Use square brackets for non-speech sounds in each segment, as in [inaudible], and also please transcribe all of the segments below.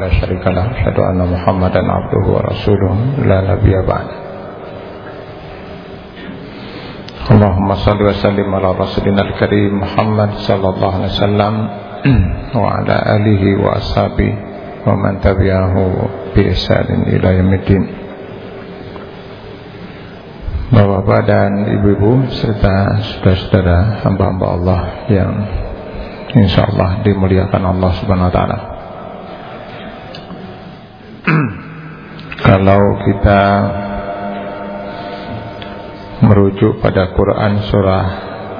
لا شريك له أشهد أن محمدا عبده ورسوله لا نبي بعد اللهم صل وسلم على رسولنا الكريم محمد صلى الله عليه وسلم [clears throat] وعلى آله وأصحابه ومن تبعه بإحسان إلى يوم الدين Bapak-bapak dan ibu-ibu serta saudara-saudara hamba-hamba Allah yang insya Allah dimuliakan Allah Subhanahu Wa Taala. Kalau kita merujuk pada Quran surah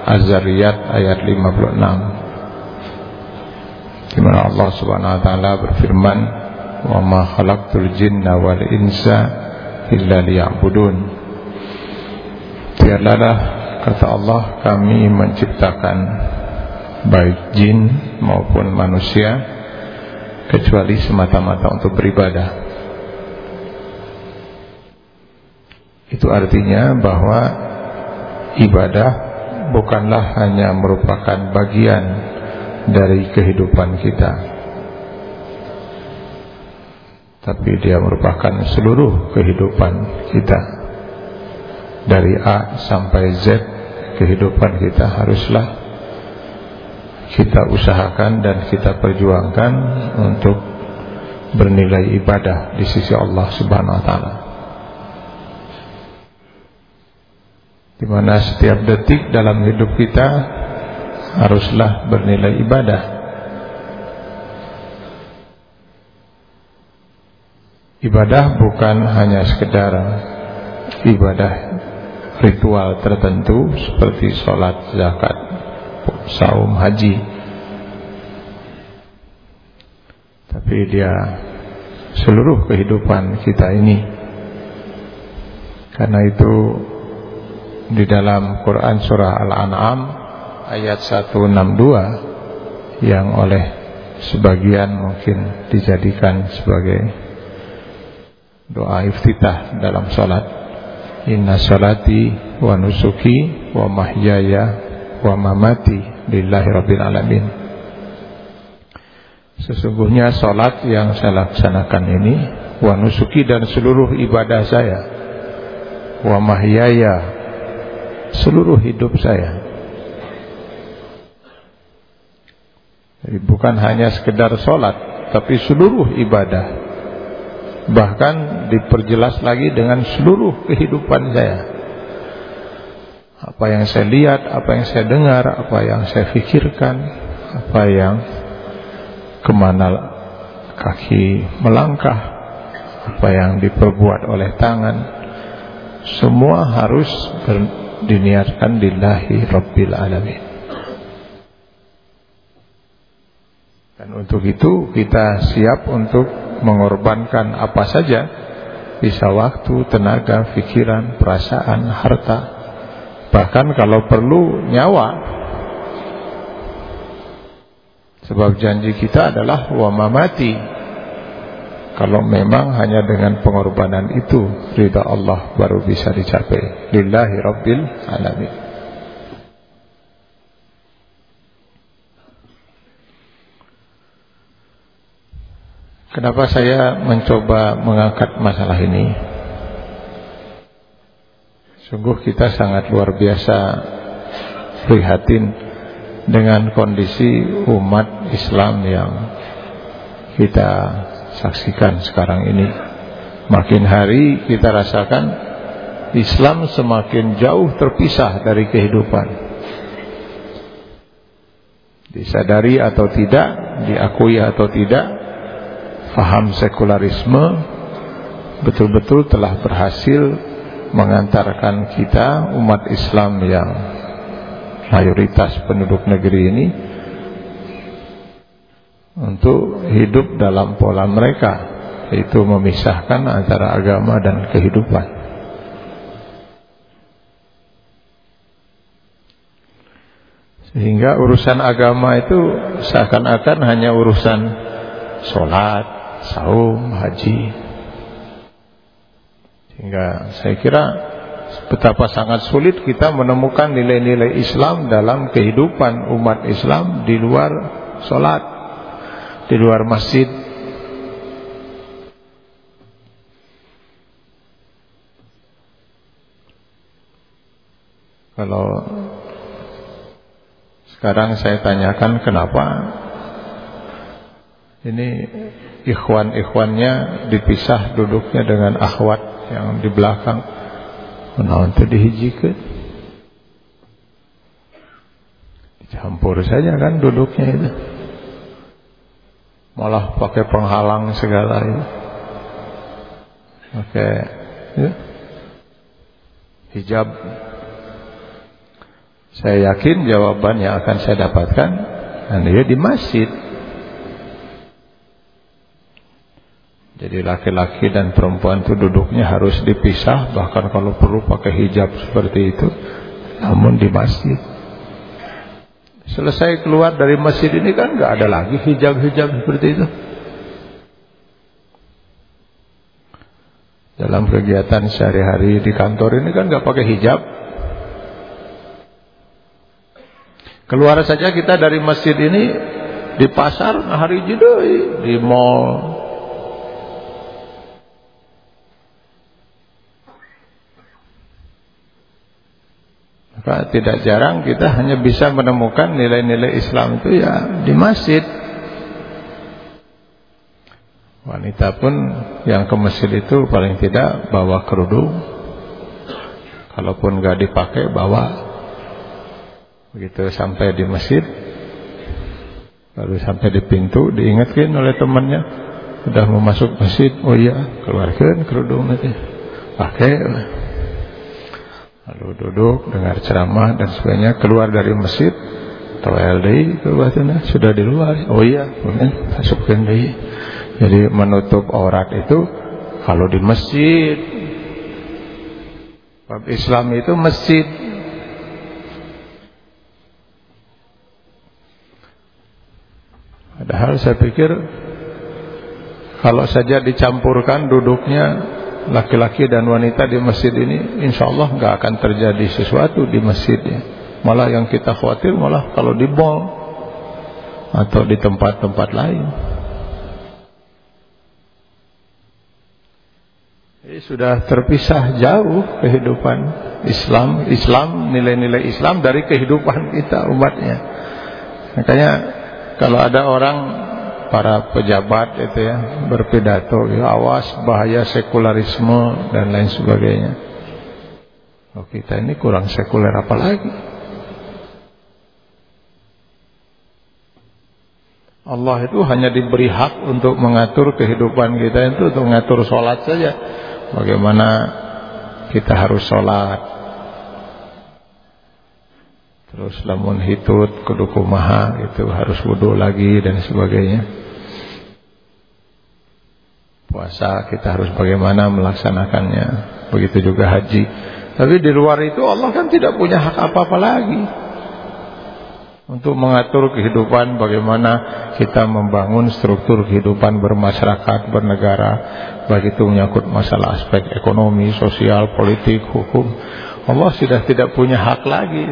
Az-Zariyat ayat 56 di mana Allah Subhanahu wa taala berfirman wa ma khalaqtul jinna wal insa illa liya'budun. Tiadalah kata Allah kami menciptakan baik jin maupun manusia kecuali semata-mata untuk beribadah Itu artinya bahwa ibadah bukanlah hanya merupakan bagian dari kehidupan kita Tapi dia merupakan seluruh kehidupan kita Dari A sampai Z kehidupan kita haruslah kita usahakan dan kita perjuangkan untuk bernilai ibadah di sisi Allah Subhanahu wa taala. Di mana setiap detik dalam hidup kita haruslah bernilai ibadah. Ibadah bukan hanya sekedar ibadah ritual tertentu seperti sholat, zakat, saum, haji. Tapi dia seluruh kehidupan kita ini. Karena itu di dalam Quran surah Al-An'am ayat 162 yang oleh sebagian mungkin dijadikan sebagai doa iftitah dalam salat. Inna salati wa nusuki wa mahyaya wa mamati lillahi rabbil alamin. Sesungguhnya salat yang saya laksanakan ini wa nusuki dan seluruh ibadah saya wa mahyaya seluruh hidup saya. Jadi bukan hanya sekedar sholat, tapi seluruh ibadah. Bahkan diperjelas lagi dengan seluruh kehidupan saya. Apa yang saya lihat, apa yang saya dengar, apa yang saya pikirkan, apa yang ke mana kaki melangkah, apa yang diperbuat oleh tangan, semua harus diniatkan lillahi rabbil alamin. Dan untuk itu kita siap untuk mengorbankan apa saja bisa waktu, tenaga, pikiran, perasaan, harta. Bahkan kalau perlu nyawa. Sebab janji kita adalah wa mamati kalau memang hanya dengan pengorbanan itu ridha Allah baru bisa dicapai. Lillahi rabbil alamin. Kenapa saya mencoba mengangkat masalah ini? Sungguh kita sangat luar biasa prihatin dengan kondisi umat Islam yang kita saksikan sekarang ini. Makin hari kita rasakan Islam semakin jauh terpisah dari kehidupan. Disadari atau tidak Diakui atau tidak Faham sekularisme Betul-betul telah berhasil Mengantarkan kita Umat Islam yang Mayoritas penduduk negeri ini untuk hidup dalam pola mereka. Itu memisahkan antara agama dan kehidupan. Sehingga urusan agama itu seakan-akan hanya urusan sholat, saum, haji. Sehingga saya kira betapa sangat sulit kita menemukan nilai-nilai Islam dalam kehidupan umat Islam di luar sholat di luar masjid Kalau sekarang saya tanyakan kenapa ini ikhwan-ikhwannya dipisah duduknya dengan akhwat yang di belakang. menonton tadi dihijikan. dicampur saja kan duduknya itu. Malah pakai penghalang segala itu. Pakai ya, hijab saya yakin jawaban yang akan saya dapatkan dia di masjid. Jadi laki-laki dan perempuan itu duduknya harus dipisah bahkan kalau perlu pakai hijab seperti itu namun di masjid. Selesai keluar dari masjid ini kan nggak ada lagi hijab-hijab seperti itu. Dalam kegiatan sehari-hari di kantor ini kan nggak pakai hijab, Keluar saja kita dari masjid ini di pasar hari jidoi, di mall. Maka tidak jarang kita hanya bisa menemukan nilai-nilai Islam itu ya di masjid. Wanita pun yang ke masjid itu paling tidak bawa kerudung. Kalaupun gak dipakai bawa Begitu sampai di masjid Baru sampai di pintu Diingatkan oleh temannya Sudah mau masuk masjid Oh iya keluarkan kerudung nanti Pakai Lalu duduk dengar ceramah dan sebagainya. Keluar dari masjid. LD keluar sana Sudah di luar. Oh iya masukkan lagi Jadi menutup aurat itu Kalau di masjid. Bab Islam itu masjid. Padahal saya pikir kalau saja dicampurkan duduknya laki-laki dan wanita di masjid ini, insya Allah nggak akan terjadi sesuatu di masjidnya. Malah yang kita khawatir malah kalau di mall atau di tempat-tempat lain. Jadi sudah terpisah jauh kehidupan Islam, Islam nilai-nilai Islam dari kehidupan kita umatnya. Makanya kalau ada orang para pejabat itu ya berpidato ya awas bahaya sekularisme dan lain sebagainya. Oh kita ini kurang sekuler apa lagi? Allah itu hanya diberi hak untuk mengatur kehidupan kita itu untuk mengatur sholat saja. Bagaimana kita harus sholat, Terus lamun hitut kudu kumaha itu harus wudhu lagi dan sebagainya. Puasa kita harus bagaimana melaksanakannya. Begitu juga haji. Tapi di luar itu Allah kan tidak punya hak apa-apa lagi. Untuk mengatur kehidupan bagaimana kita membangun struktur kehidupan bermasyarakat, bernegara. Begitu menyangkut masalah aspek ekonomi, sosial, politik, hukum. Allah sudah tidak punya hak lagi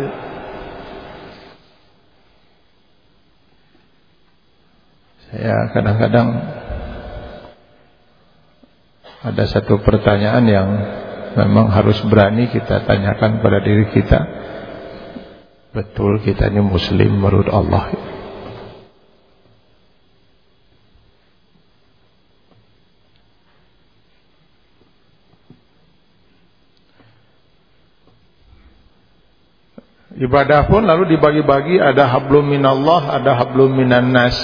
Ya kadang-kadang ada satu pertanyaan yang memang harus berani kita tanyakan pada diri kita. Betul kita ini muslim menurut Allah. Ibadah pun lalu dibagi-bagi ada hablum minallah, ada hablum minan nas.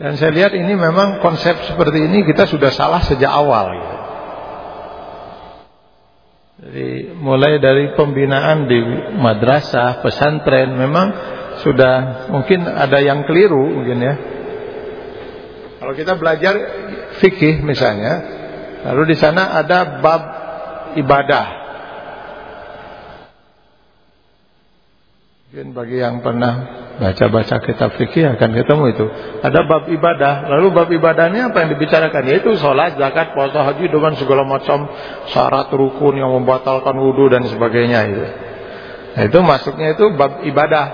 Dan saya lihat ini memang konsep seperti ini kita sudah salah sejak awal. Gitu. Jadi mulai dari pembinaan di madrasah, pesantren memang sudah mungkin ada yang keliru mungkin ya. Kalau kita belajar fikih misalnya, lalu di sana ada bab ibadah. Mungkin bagi yang pernah baca-baca kitab fikih akan ketemu itu. Ada bab ibadah. Lalu bab ibadahnya apa yang dibicarakan? Yaitu sholat, zakat, puasa, haji dengan segala macam syarat rukun yang membatalkan wudhu dan sebagainya itu. Nah, itu masuknya itu bab ibadah.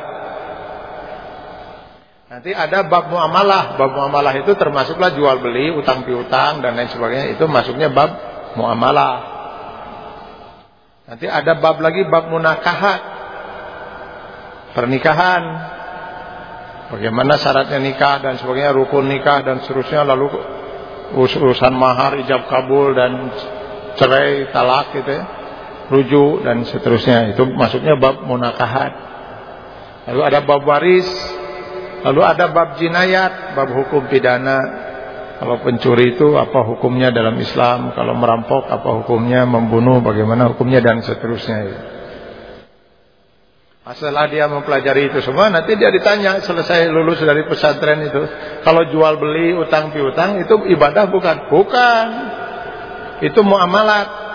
Nanti ada bab muamalah. Bab muamalah itu termasuklah jual beli, utang piutang dan lain sebagainya. Itu masuknya bab muamalah. Nanti ada bab lagi bab munakahat. Pernikahan. Bagaimana syaratnya nikah dan sebagainya, rukun nikah dan seterusnya lalu urusan mahar, ijab kabul dan cerai, talak gitu ya. Rujuk dan seterusnya. Itu masuknya bab munakahat. Lalu ada bab waris, lalu ada bab jinayat, bab hukum pidana, kalau pencuri itu apa hukumnya dalam Islam? Kalau merampok apa hukumnya? Membunuh bagaimana hukumnya dan seterusnya. Setelah dia mempelajari itu semua, nanti dia ditanya selesai lulus dari pesantren itu, kalau jual beli utang piutang itu ibadah bukan? Bukan. Itu muamalat.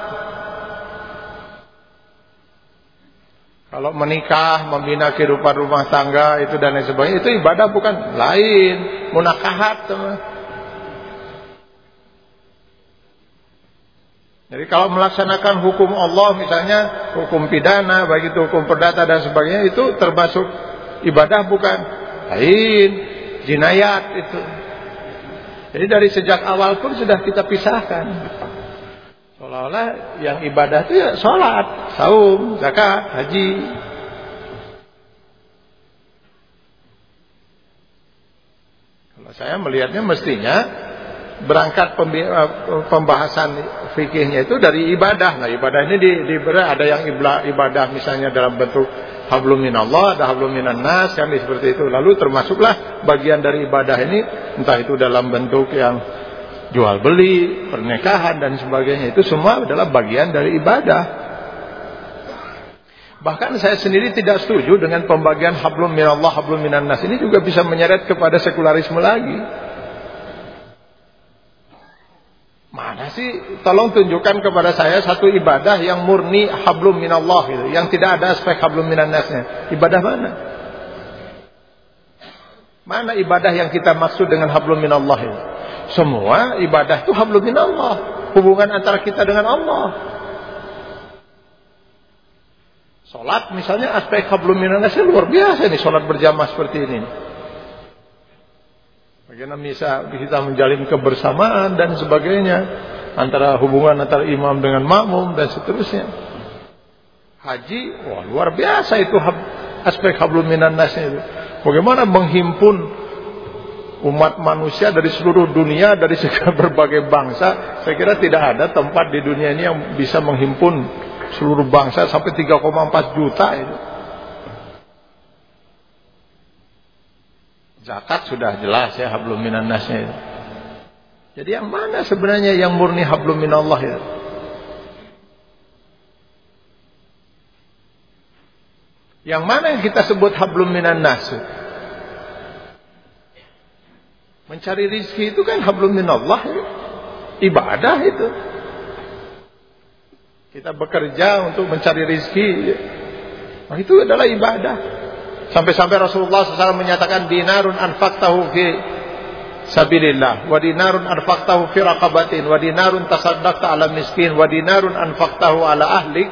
Kalau menikah, membina kehidupan rumah tangga itu dan lain sebagainya itu ibadah bukan? Lain, munakahat teman. Jadi kalau melaksanakan hukum Allah misalnya hukum pidana, baik itu hukum perdata dan sebagainya itu termasuk ibadah bukan? Lain, jinayat itu. Jadi dari sejak awal pun sudah kita pisahkan. Seolah-olah yang ibadah itu ya sholat, saum, zakat, haji. Kalau saya melihatnya mestinya berangkat eh, pembahasan fikihnya itu dari ibadah. Nah, ibadah ini di, ada yang ibadah misalnya dalam bentuk hablum minallah, ada hablum minan nas kan seperti itu. Lalu termasuklah bagian dari ibadah ini entah itu dalam bentuk yang jual beli, pernikahan dan sebagainya itu semua adalah bagian dari ibadah. Bahkan saya sendiri tidak setuju dengan pembagian hablum minallah, hablum minan nas ini juga bisa menyeret kepada sekularisme lagi. Mana sih? Tolong tunjukkan kepada saya satu ibadah yang murni hablum minallah gitu, yang tidak ada aspek hablum minannasnya. Ibadah mana? Mana ibadah yang kita maksud dengan hablum minallah itu? Semua ibadah itu hablum minallah, hubungan antara kita dengan Allah. Salat misalnya aspek hablum minannasnya luar biasa nih salat berjamaah seperti ini. Bagaimana bisa kita menjalin kebersamaan dan sebagainya antara hubungan antara imam dengan makmum dan seterusnya. Haji, wah luar biasa itu aspek hablum minan itu. Bagaimana menghimpun umat manusia dari seluruh dunia dari [laughs] segala berbagai bangsa. Saya kira tidak ada tempat di dunia ini yang bisa menghimpun seluruh bangsa sampai 3,4 juta itu. Zakat sudah jelas ya hablum minan nasnya itu. Jadi yang mana sebenarnya yang murni hablum minallah ya? Yang mana yang kita sebut hablum minan nas? Mencari rizki itu kan hablum minallah ya? Ibadah itu. Kita bekerja untuk mencari rizki. Nah, itu adalah ibadah. Sampai-sampai Rasulullah SAW menyatakan dinarun anfaqtahu fi sabilillah wa dinarun anfaqtahu fi raqabatin wa dinarun tasaddaqta ala miskin wa dinarun anfaqtahu ala ahlik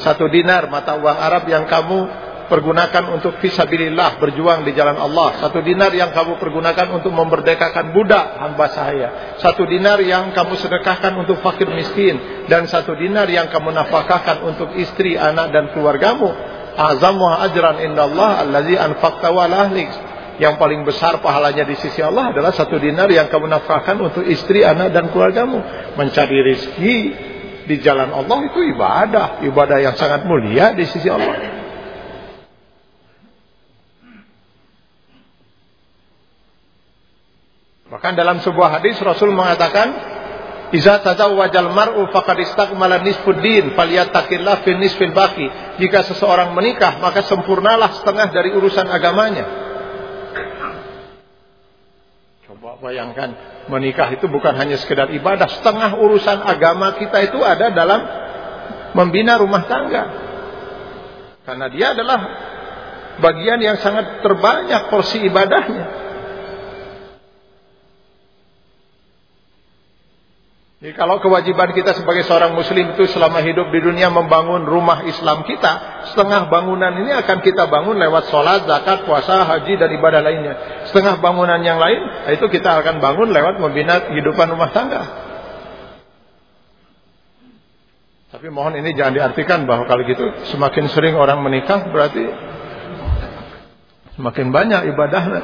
satu dinar mata uang Arab yang kamu pergunakan untuk fisabilillah berjuang di jalan Allah. Satu dinar yang kamu pergunakan untuk memerdekakan budak hamba saya satu dinar yang kamu sedekahkan untuk fakir miskin dan satu dinar yang kamu nafkahkan untuk istri anak dan keluargamu azamu ajran indallah allazi anfaqta wa ahlik. Yang paling besar pahalanya di sisi Allah adalah satu dinar yang kamu nafkahkan untuk istri, anak dan keluargamu. Mencari rezeki di jalan Allah itu ibadah, ibadah yang sangat mulia di sisi Allah. Bahkan dalam sebuah hadis Rasul mengatakan Iza tazawwajal mar'u faqad istakmala nisfud din falyattaqillah fi nisfil baqi. Jika seseorang menikah, maka sempurnalah setengah dari urusan agamanya. Coba bayangkan, menikah itu bukan hanya sekedar ibadah, setengah urusan agama kita itu ada dalam membina rumah tangga. Karena dia adalah bagian yang sangat terbanyak porsi ibadahnya. Jadi kalau kewajiban kita sebagai seorang muslim itu selama hidup di dunia membangun rumah Islam kita, setengah bangunan ini akan kita bangun lewat sholat, zakat, puasa, haji, dan ibadah lainnya. Setengah bangunan yang lain, itu kita akan bangun lewat membina kehidupan rumah tangga. Tapi mohon ini jangan diartikan bahwa kalau gitu semakin sering orang menikah berarti semakin banyak ibadahnya.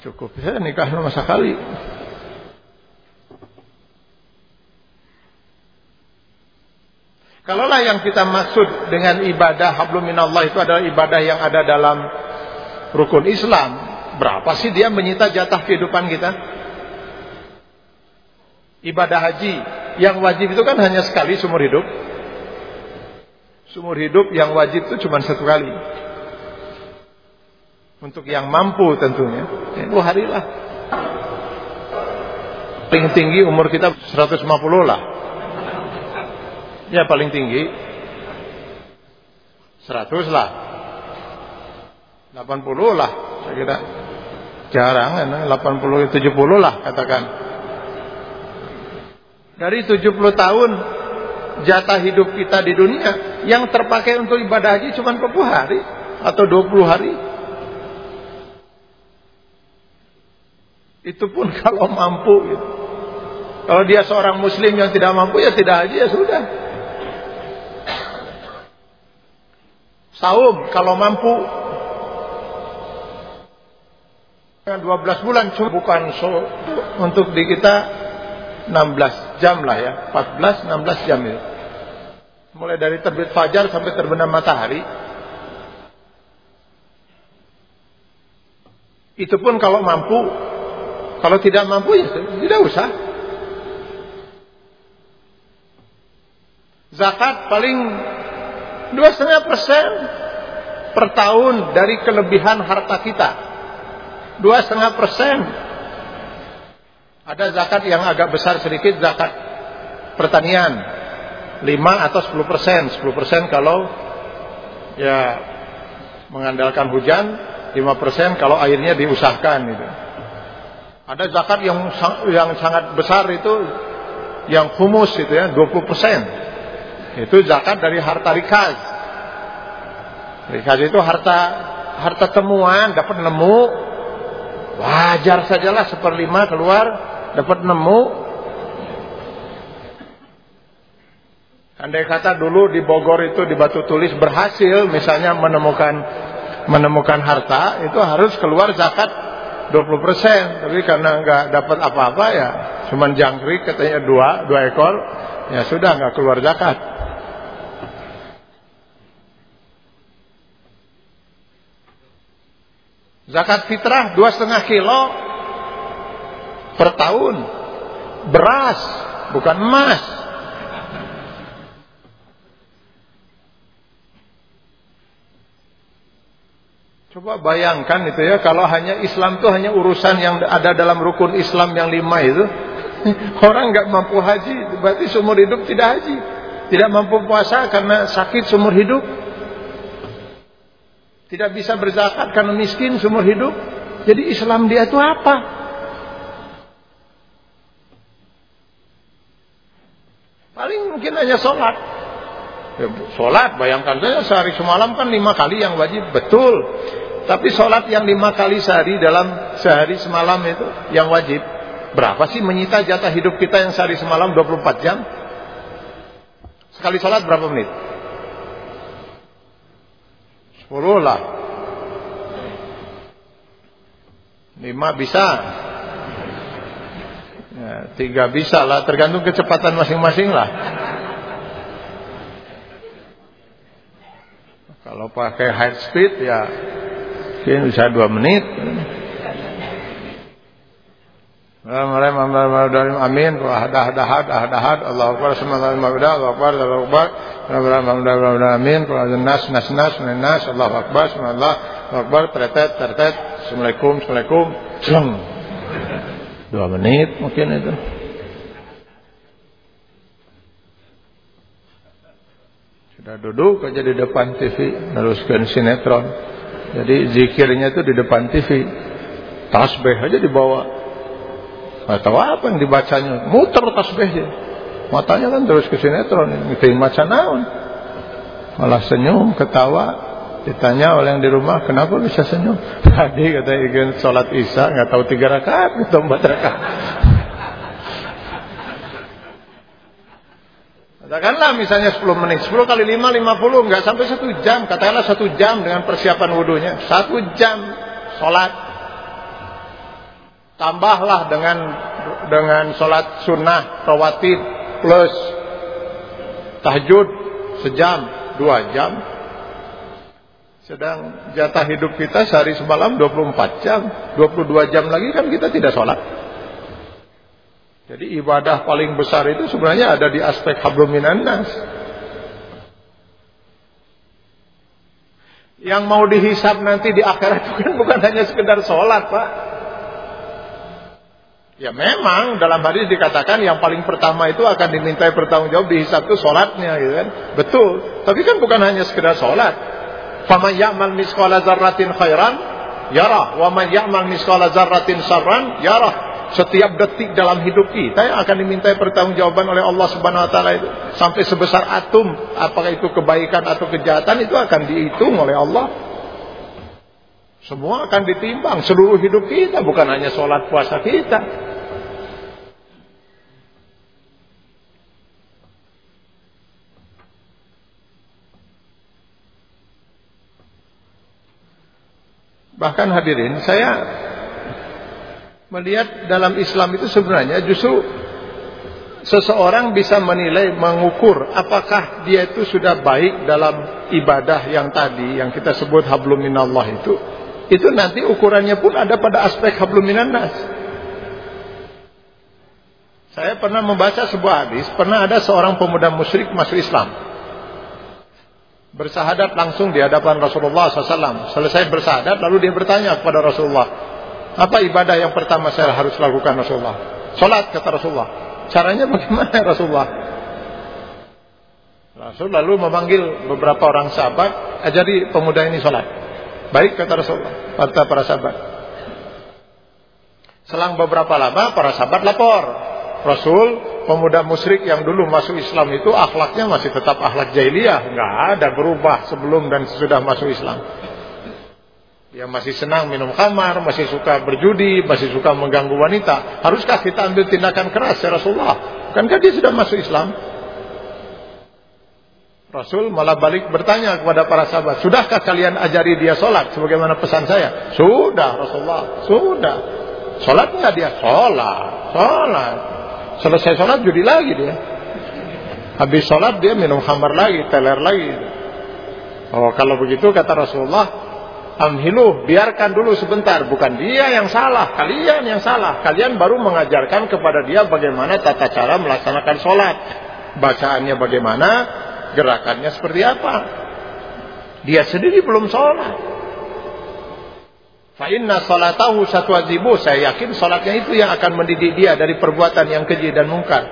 Cukup saya nikah cuma sekali. Kalaulah yang kita maksud dengan ibadah hablum minallah itu adalah ibadah yang ada dalam rukun Islam, berapa sih dia menyita jatah kehidupan kita? Ibadah haji yang wajib itu kan hanya sekali seumur hidup. Seumur hidup yang wajib itu cuma satu kali. Untuk yang mampu tentunya. Itu hari lah. Paling tinggi umur kita 150 lah. Ya paling tinggi 100 lah. 80 lah saya kira. Jarang 80 70 lah katakan. Dari 70 tahun jatah hidup kita di dunia yang terpakai untuk ibadah haji cuma 40 hari atau 20 hari. Itu pun [laughs] kalau mampu gitu. Kalau dia seorang muslim yang tidak mampu ya tidak haji ya sudah. Saum kalau mampu. 12 bulan cuma bukan so, untuk di kita 16 jam lah ya. 14 16 jam itu mulai dari terbit fajar sampai terbenam matahari. Itu pun kalau mampu. Kalau tidak mampu ya tidak usah. Zakat paling dua setengah persen per tahun dari kelebihan harta kita. Dua setengah persen. Ada zakat yang agak besar sedikit zakat pertanian. 5 atau 10 persen. 10 persen kalau ya mengandalkan hujan 5 persen kalau airnya diusahakan gitu. Ada zakat yang yang sangat besar itu yang humus itu ya 20 persen itu zakat dari harta rikas. Rikas itu harta harta temuan dapat nemu. Wajar sajalah seperlima keluar dapat nemu. Andai kata dulu di Bogor itu di Batu Tulis berhasil misalnya menemukan menemukan harta itu harus keluar zakat 20% tapi karena nggak dapat apa-apa ya cuman jangkrik katanya dua dua ekor ya sudah nggak keluar zakat zakat fitrah dua setengah kilo per tahun. Beras, bukan emas. Coba bayangkan itu ya, kalau hanya Islam itu hanya urusan yang ada dalam rukun Islam yang lima itu. [laughs] Orang nggak mampu haji, berarti seumur hidup tidak haji. Tidak mampu puasa karena sakit seumur hidup. Tidak bisa berzakat karena miskin seumur hidup. Jadi Islam dia itu apa? Paling mungkin hanya sholat. Ya, sholat, bayangkan saja sehari semalam kan lima kali yang wajib. Betul. Tapi sholat yang lima kali sehari dalam sehari semalam itu yang wajib. Berapa sih menyita jatah hidup kita yang sehari semalam 24 jam? Sekali sholat berapa menit? 10 lah. 5 bisa. Ya, tiga bisa lah, tergantung kecepatan masing-masing lah. Kalau pakai high speed ya mungkin bisa dua menit. Amin. Ahad ahad ahad ahad Allah Akbar semangat Akbar Allah Akbar Amin. Nas nas nas nas Allah Akbar Allah Akbar tertet tertet Assalamualaikum Assalamualaikum Selang dua menit mungkin itu sudah duduk aja di depan TV neruskan sinetron jadi zikirnya itu di depan TV tasbih aja dibawa nggak tahu apa yang dibacanya muter tasbihnya matanya kan terus ke sinetron itu maca naon malah senyum ketawa Ditanya oleh yang di rumah, kenapa bisa senyum? [laughs] Tadi kata ingin sholat isya, nggak tahu tiga rakaat atau empat rakaat. [laughs] Katakanlah misalnya 10 menit, 10 kali 5, 50, nggak sampai satu jam. Katakanlah satu jam dengan persiapan wudhunya. Satu jam sholat. Tambahlah dengan dengan sholat sunnah, rawatib, plus tahajud sejam, dua jam. Sedang jatah hidup kita sehari semalam 24 jam. 22 jam lagi kan kita tidak sholat. Jadi ibadah paling besar itu sebenarnya ada di aspek hablum nas. Yang mau dihisap nanti di akhirat itu kan bukan hanya sekedar sholat pak. Ya memang dalam hadis dikatakan yang paling pertama itu akan dimintai bertanggung jawab dihisap itu sholatnya gitu kan. Betul. Tapi kan bukan hanya sekedar sholat. Faman ya'mal misqala zarratin khairan yarah. Wa man ya'mal misqala zarratin sarran yarah setiap detik dalam hidup kita yang akan dimintai pertanggungjawaban oleh Allah Subhanahu wa taala itu sampai sebesar atom apakah itu kebaikan atau kejahatan itu akan dihitung oleh Allah semua akan ditimbang seluruh hidup kita bukan hanya sholat puasa kita Bahkan hadirin, saya melihat dalam Islam itu sebenarnya justru seseorang bisa menilai mengukur apakah dia itu sudah baik dalam ibadah yang tadi yang kita sebut hablum minallah itu. Itu nanti ukurannya pun ada pada aspek hablum minannas saya pernah membaca sebuah hadis pernah ada seorang pemuda musyrik masuk Islam bersahadat langsung di hadapan Rasulullah SAW selesai bersahadat lalu dia bertanya kepada Rasulullah apa ibadah yang pertama saya harus lakukan Rasulullah? Salat kata Rasulullah. Caranya bagaimana Rasulullah? Rasul lalu memanggil beberapa orang sahabat, ajari pemuda ini salat. Baik kata Rasulullah, kata para sahabat. Selang beberapa lama para sahabat lapor. Rasul, pemuda musyrik yang dulu masuk Islam itu akhlaknya masih tetap akhlak jahiliyah, enggak ada berubah sebelum dan sesudah masuk Islam. Dia masih senang minum khamar, masih suka berjudi, masih suka mengganggu wanita. Haruskah kita ambil tindakan keras ya Rasulullah? Bukankah dia sudah masuk Islam? Rasul malah balik bertanya kepada para sahabat, sudahkah kalian ajari dia sholat sebagaimana pesan saya? Sudah Rasulullah, sudah. Sholatnya dia sholat, sholat. Selesai sholat judi lagi dia. Habis sholat dia minum khamar lagi, teler lagi. Oh kalau begitu kata Rasulullah, Amhiluh, biarkan dulu sebentar. Bukan dia yang salah, kalian yang salah. Kalian baru mengajarkan kepada dia bagaimana tata cara melaksanakan sholat. Bacaannya bagaimana, gerakannya seperti apa. Dia sendiri belum sholat. Fa'inna sholatahu satu wajibu. Saya yakin sholatnya itu yang akan mendidik dia dari perbuatan yang keji dan mungkar.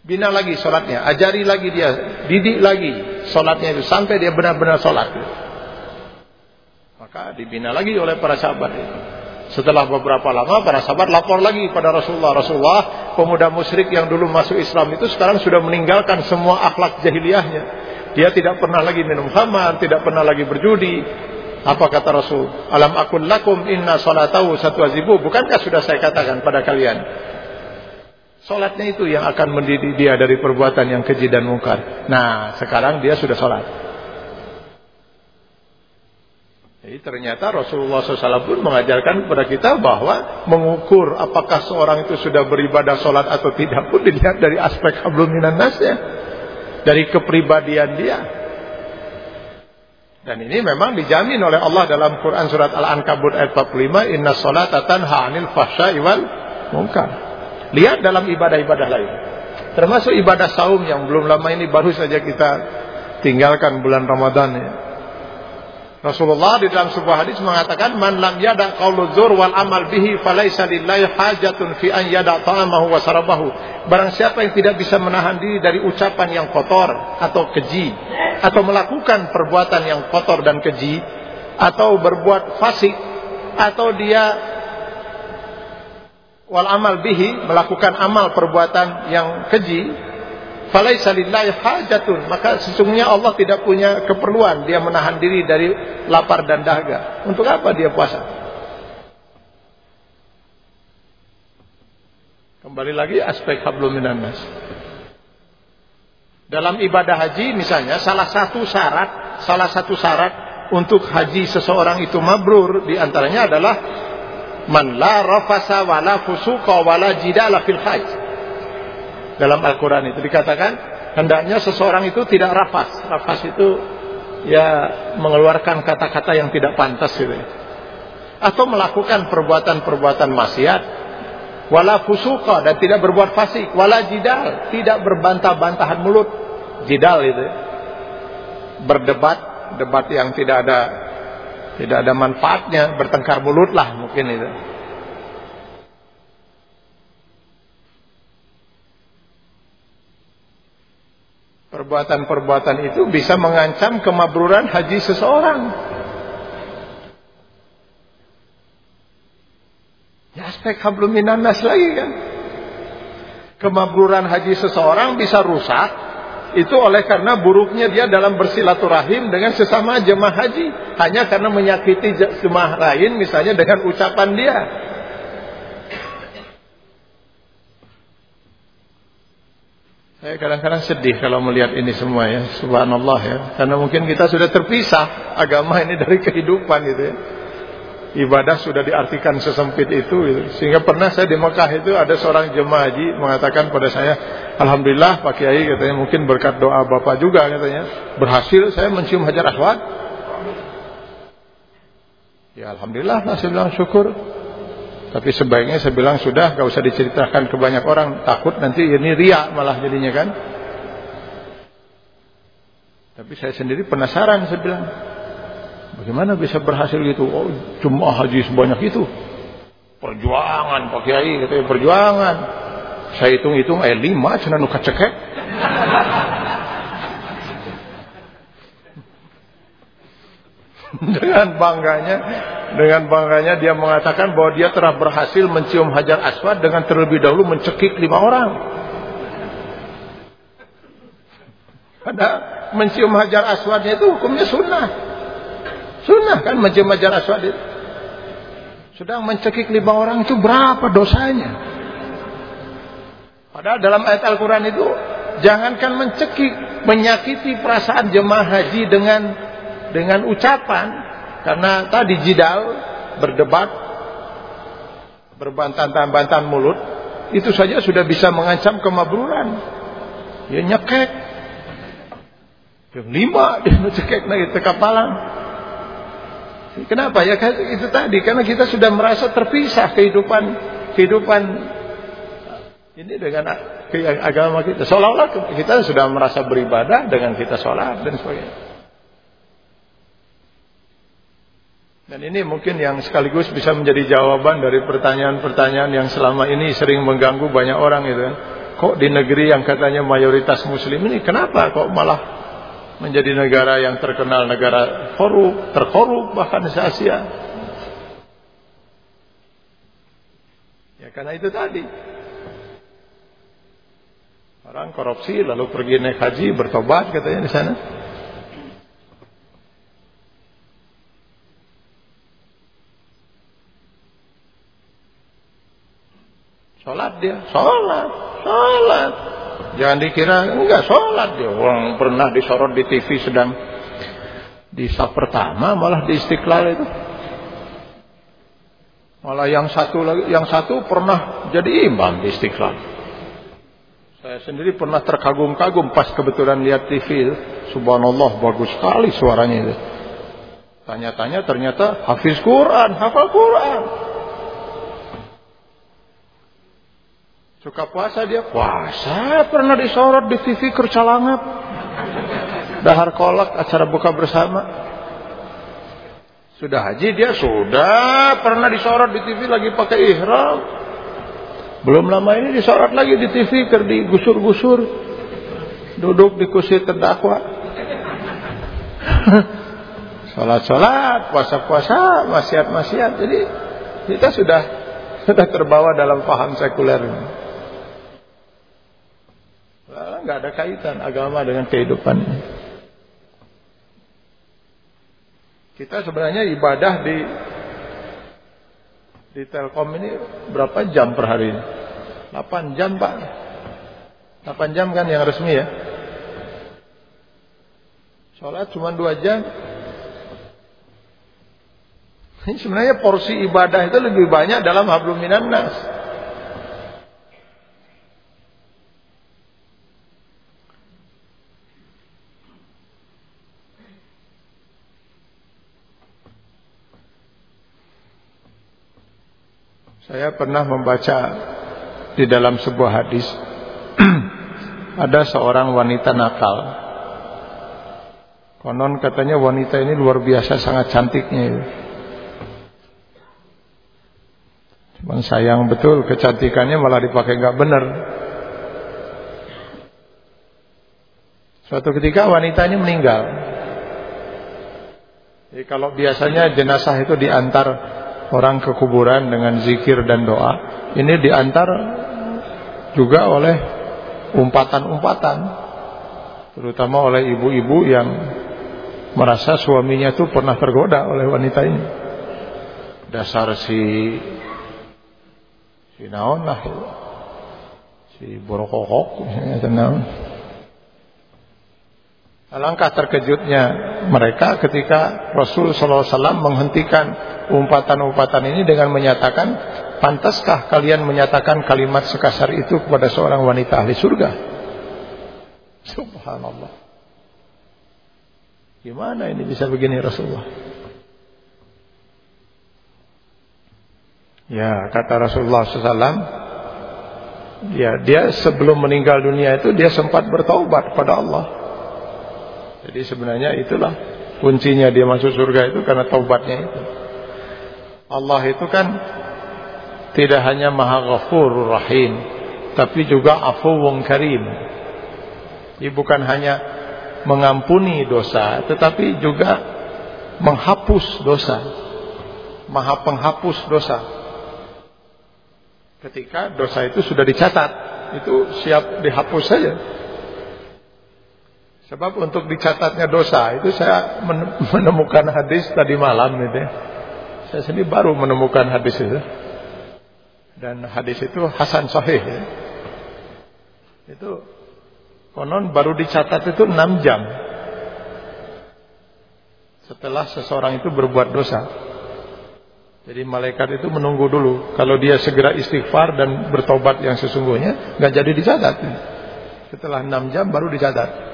Bina lagi sholatnya, ajari lagi dia, didik lagi sholatnya itu sampai dia benar-benar sholat. Maka dibina lagi oleh para sahabat. Setelah beberapa lama para sahabat lapor lagi pada Rasulullah. Rasulullah, pemuda musyrik yang dulu masuk Islam itu sekarang sudah meninggalkan semua akhlak jahiliyahnya. Dia tidak pernah lagi minum khamar, tidak pernah lagi berjudi. Apa kata Rasul? Alam akun lakum inna salatahu satu azibu. Bukankah sudah saya katakan pada kalian? Solatnya itu yang akan mendidik dia dari perbuatan yang keji dan mungkar. Nah, sekarang dia sudah solat. Jadi ternyata Rasulullah SAW pun mengajarkan kepada kita bahwa mengukur apakah seorang itu sudah beribadah solat atau tidak pun dilihat dari aspek hablum minan nasnya. Dari kepribadian dia. Dan ini memang dijamin oleh Allah dalam Quran surat Al-Ankabut ayat 45, "Inna salata tanha 'anil fahsya'i wal munkar." Lihat dalam ibadah-ibadah lain. Termasuk ibadah saum yang belum lama ini baru saja kita tinggalkan bulan Ramadan ya. Rasulullah di dalam sebuah hadis mengatakan man lam yada qaulu zur wal amal bihi falaisa lillahi hajatun fi an yada ta'amahu wa sarabahu. Barang siapa yang tidak bisa menahan diri dari ucapan yang kotor atau keji atau melakukan perbuatan yang kotor dan keji atau berbuat fasik atau dia wal amal bihi melakukan amal perbuatan yang keji falaisa hajatun. Maka sesungguhnya Allah tidak punya keperluan. Dia menahan diri dari lapar dan dahaga. Untuk apa dia puasa? Kembali lagi aspek hablum Dalam ibadah haji misalnya salah satu syarat, salah satu syarat untuk haji seseorang itu mabrur di antaranya adalah man la rafasa wala fusuqa wala jidala fil hajj. Dalam Al-Qur'an itu dikatakan hendaknya seseorang itu tidak rafas. Rafas itu ya mengeluarkan kata-kata yang tidak pantas gitu. Atau melakukan perbuatan-perbuatan maksiat wala fusuqa dan tidak berbuat fasik, wala jidal, tidak berbantah-bantahan mulut. Jidal itu. Berdebat, debat yang tidak ada tidak ada manfaatnya, bertengkar mulut lah mungkin itu. Perbuatan-perbuatan itu bisa mengancam kemabruran haji seseorang. Ya aspek hablum minanas lagi kan. Kemabruran haji seseorang bisa rusak itu oleh karena buruknya dia dalam bersilaturahim dengan sesama jemaah haji hanya karena menyakiti jemaah lain misalnya dengan ucapan dia. Saya kadang-kadang sedih kalau melihat ini semua ya, subhanallah ya. Karena mungkin kita sudah terpisah agama ini dari kehidupan gitu ya ibadah sudah diartikan sesempit itu gitu. sehingga pernah saya di Mekah itu ada seorang jemaah haji mengatakan pada saya alhamdulillah Pak Kiai katanya mungkin berkat doa Bapak juga katanya berhasil saya mencium hajar aswad ya alhamdulillah lah saya bilang syukur tapi sebaiknya saya bilang sudah gak usah diceritakan ke banyak orang takut nanti ini ria malah jadinya kan tapi saya sendiri penasaran saya bilang Bagaimana bisa berhasil gitu? Oh, jemaah haji sebanyak itu. Perjuangan Pak Kiai, katanya perjuangan. Saya hitung-hitung eh lima cina nuka cekek. [laughs] dengan bangganya dengan bangganya dia mengatakan bahwa dia telah berhasil mencium hajar aswad dengan terlebih dahulu mencekik lima orang. Karena mencium hajar aswadnya itu hukumnya sunnah. Sunnah kan majar-majar aswad itu. Sedang mencekik lima orang itu berapa dosanya? Padahal dalam ayat Al-Quran itu jangankan mencekik, menyakiti perasaan jemaah haji dengan dengan ucapan karena tadi jidal berdebat berbantah-bantahan mulut itu saja sudah bisa mengancam kemabruran. Ya nyekek. Yang lima [laughs] dia mencekik lagi tekapalan. Kenapa ya itu tadi karena kita sudah merasa terpisah kehidupan kehidupan ini dengan agama kita seolah-olah kita sudah merasa beribadah dengan kita sholat dan sebagainya. Dan ini mungkin yang sekaligus bisa menjadi jawaban dari pertanyaan-pertanyaan yang selama ini sering mengganggu banyak orang itu kan. Kok di negeri yang katanya mayoritas muslim ini kenapa kok malah menjadi negara yang terkenal negara korup, terkorup bahkan di Asia. Ya karena itu tadi. Orang korupsi lalu pergi naik haji bertobat katanya di sana. Sholat dia, sholat, sholat. Jangan dikira enggak sholat dia. Orang pernah disorot di TV sedang di saf pertama malah di Istiqlal itu. Malah yang satu lagi, yang satu pernah jadi imam di Istiqlal. Saya sendiri pernah terkagum-kagum pas kebetulan lihat TV. Subhanallah bagus sekali suaranya itu. Tanya-tanya ternyata hafiz Quran, hafal Quran. Suka puasa dia puasa pernah disorot di TV kercalangat. Dahar kolak acara buka bersama. Sudah haji dia sudah pernah disorot di TV lagi pakai ihram. Belum lama ini disorot lagi di TV ker digusur-gusur. Duduk di kursi terdakwa. [laughs] Salat-salat, puasa-puasa, maksiat-maksiat. Jadi kita sudah sudah terbawa dalam paham sekuler ini nggak ada kaitan agama dengan kehidupan. Kita sebenarnya ibadah di di Telkom ini berapa jam per hari? 8 jam Pak. 8 jam kan yang resmi ya. Sholat cuma dua jam. Ini sebenarnya porsi ibadah itu lebih banyak dalam hablum nas. Saya pernah membaca di dalam sebuah hadis [clears throat] ada seorang wanita nakal. Konon katanya wanita ini luar biasa sangat cantiknya. Cuman sayang betul kecantikannya malah dipakai nggak benar. Suatu ketika wanita ini meninggal. Jadi kalau biasanya jenazah itu diantar orang ke kuburan dengan zikir dan doa ini diantar juga oleh umpatan-umpatan terutama oleh ibu-ibu yang merasa suaminya itu pernah tergoda oleh wanita ini. Dasar si si naon lah si borokokok misalnya Alangkah terkejutnya mereka ketika Rasul SAW menghentikan umpatan-umpatan ini dengan menyatakan, pantaskah kalian menyatakan kalimat sekasar itu kepada seorang wanita ahli surga? Subhanallah. Gimana ini bisa begini Rasulullah? Ya, kata Rasulullah SAW, ya dia sebelum meninggal dunia itu dia sempat bertaubat pada Allah. Jadi sebenarnya itulah kuncinya dia masuk surga itu karena taubatnya itu. Allah itu kan tidak hanya Maha Ghafur Rahim, tapi juga Afuwun Karim. Dia bukan hanya mengampuni dosa, tetapi juga menghapus dosa. Maha penghapus dosa. Ketika dosa itu sudah dicatat, itu siap dihapus saja. Sebab untuk dicatatnya dosa itu saya menemukan hadis tadi malam itu. Ya. Saya sendiri baru menemukan hadis itu. Dan hadis itu Hasan Sahih ya. Itu konon baru dicatat itu 6 jam. Setelah seseorang itu berbuat dosa. Jadi malaikat itu menunggu dulu. Kalau dia segera istighfar dan bertobat yang sesungguhnya, nggak jadi dicatat. Setelah 6 jam baru dicatat.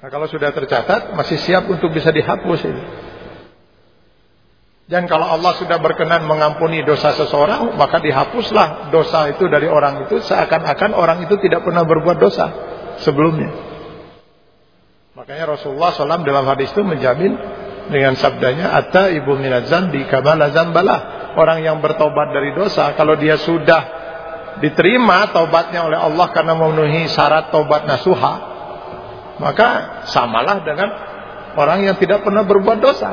Nah, kalau sudah tercatat masih siap untuk bisa dihapus ini. Dan kalau Allah sudah berkenan mengampuni dosa seseorang, maka dihapuslah dosa itu dari orang itu seakan-akan orang itu tidak pernah berbuat dosa sebelumnya. Makanya Rasulullah SAW dalam hadis itu menjamin dengan sabdanya, Atta ibu minazan di kabala zambalah. Orang yang bertobat dari dosa, kalau dia sudah diterima taubatnya oleh Allah karena memenuhi syarat taubat nasuha, maka samalah dengan orang yang tidak pernah berbuat dosa.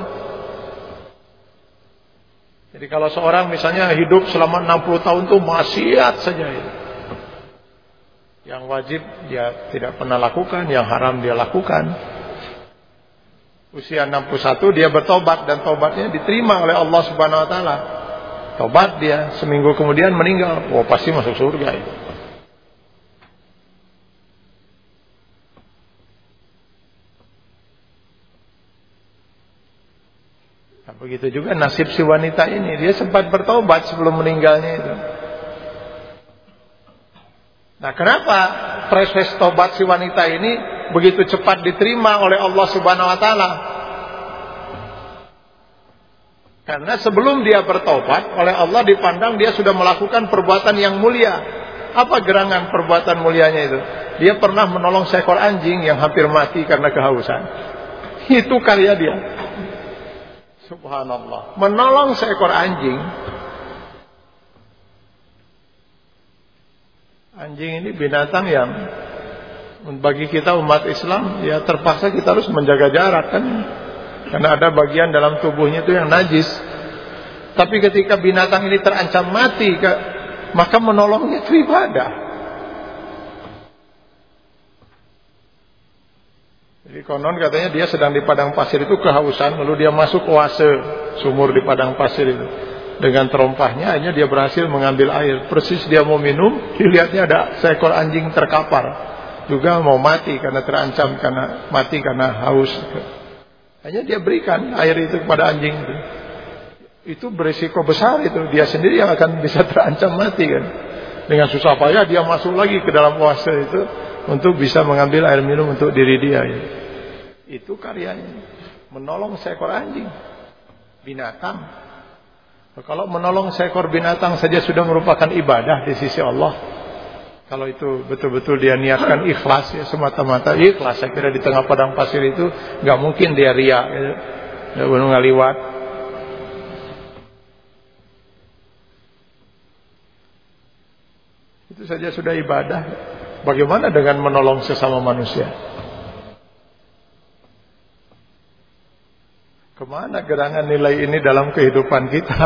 Jadi kalau seorang misalnya hidup selama 60 tahun itu maksiat saja itu. Yang wajib dia tidak pernah lakukan, yang haram dia lakukan. Usia 61 dia bertobat dan tobatnya diterima oleh Allah Subhanahu wa taala. Tobat dia seminggu kemudian meninggal, wah pasti masuk surga itu. Begitu juga nasib si wanita ini. Dia sempat bertobat sebelum meninggalnya itu. Nah kenapa proses tobat si wanita ini begitu cepat diterima oleh Allah Subhanahu Wa Taala? Karena sebelum dia bertobat oleh Allah dipandang dia sudah melakukan perbuatan yang mulia. Apa gerangan perbuatan mulianya itu? Dia pernah menolong seekor anjing yang hampir mati karena kehausan. Itu karya dia. Subhanallah. Menolong seekor anjing. Anjing ini binatang yang bagi kita umat Islam ya terpaksa kita harus menjaga jarak kan. Karena ada bagian dalam tubuhnya itu yang najis. Tapi ketika binatang ini terancam mati, maka menolongnya itu ibadah. Jadi konon katanya dia sedang di padang pasir itu kehausan, lalu dia masuk oase sumur di padang pasir itu. Dengan terompahnya hanya dia berhasil mengambil air. Persis dia mau minum, [laughs] dilihatnya ada seekor anjing terkapar. juga mau mati karena terancam karena mati karena haus. Hanya dia berikan air itu kepada anjing itu. Itu berisiko besar itu. Dia sendiri yang akan bisa [laughs] terancam mati kan. Dengan susah payah dia masuk lagi ke dalam puasa itu untuk bisa mengambil air minum untuk diri dia. Ya. Itu karyanya. Menolong seekor anjing. Binatang. Kalau menolong seekor binatang saja sudah merupakan ibadah di sisi Allah. Kalau itu betul-betul dia niatkan ikhlas ya semata-mata ikhlas. Saya kira di tengah padang pasir itu nggak mungkin dia riak, ya. ya, ngaliwat. Itu saja sudah ibadah. Bagaimana dengan menolong sesama manusia? Ke mana gerangan nilai ini dalam kehidupan kita?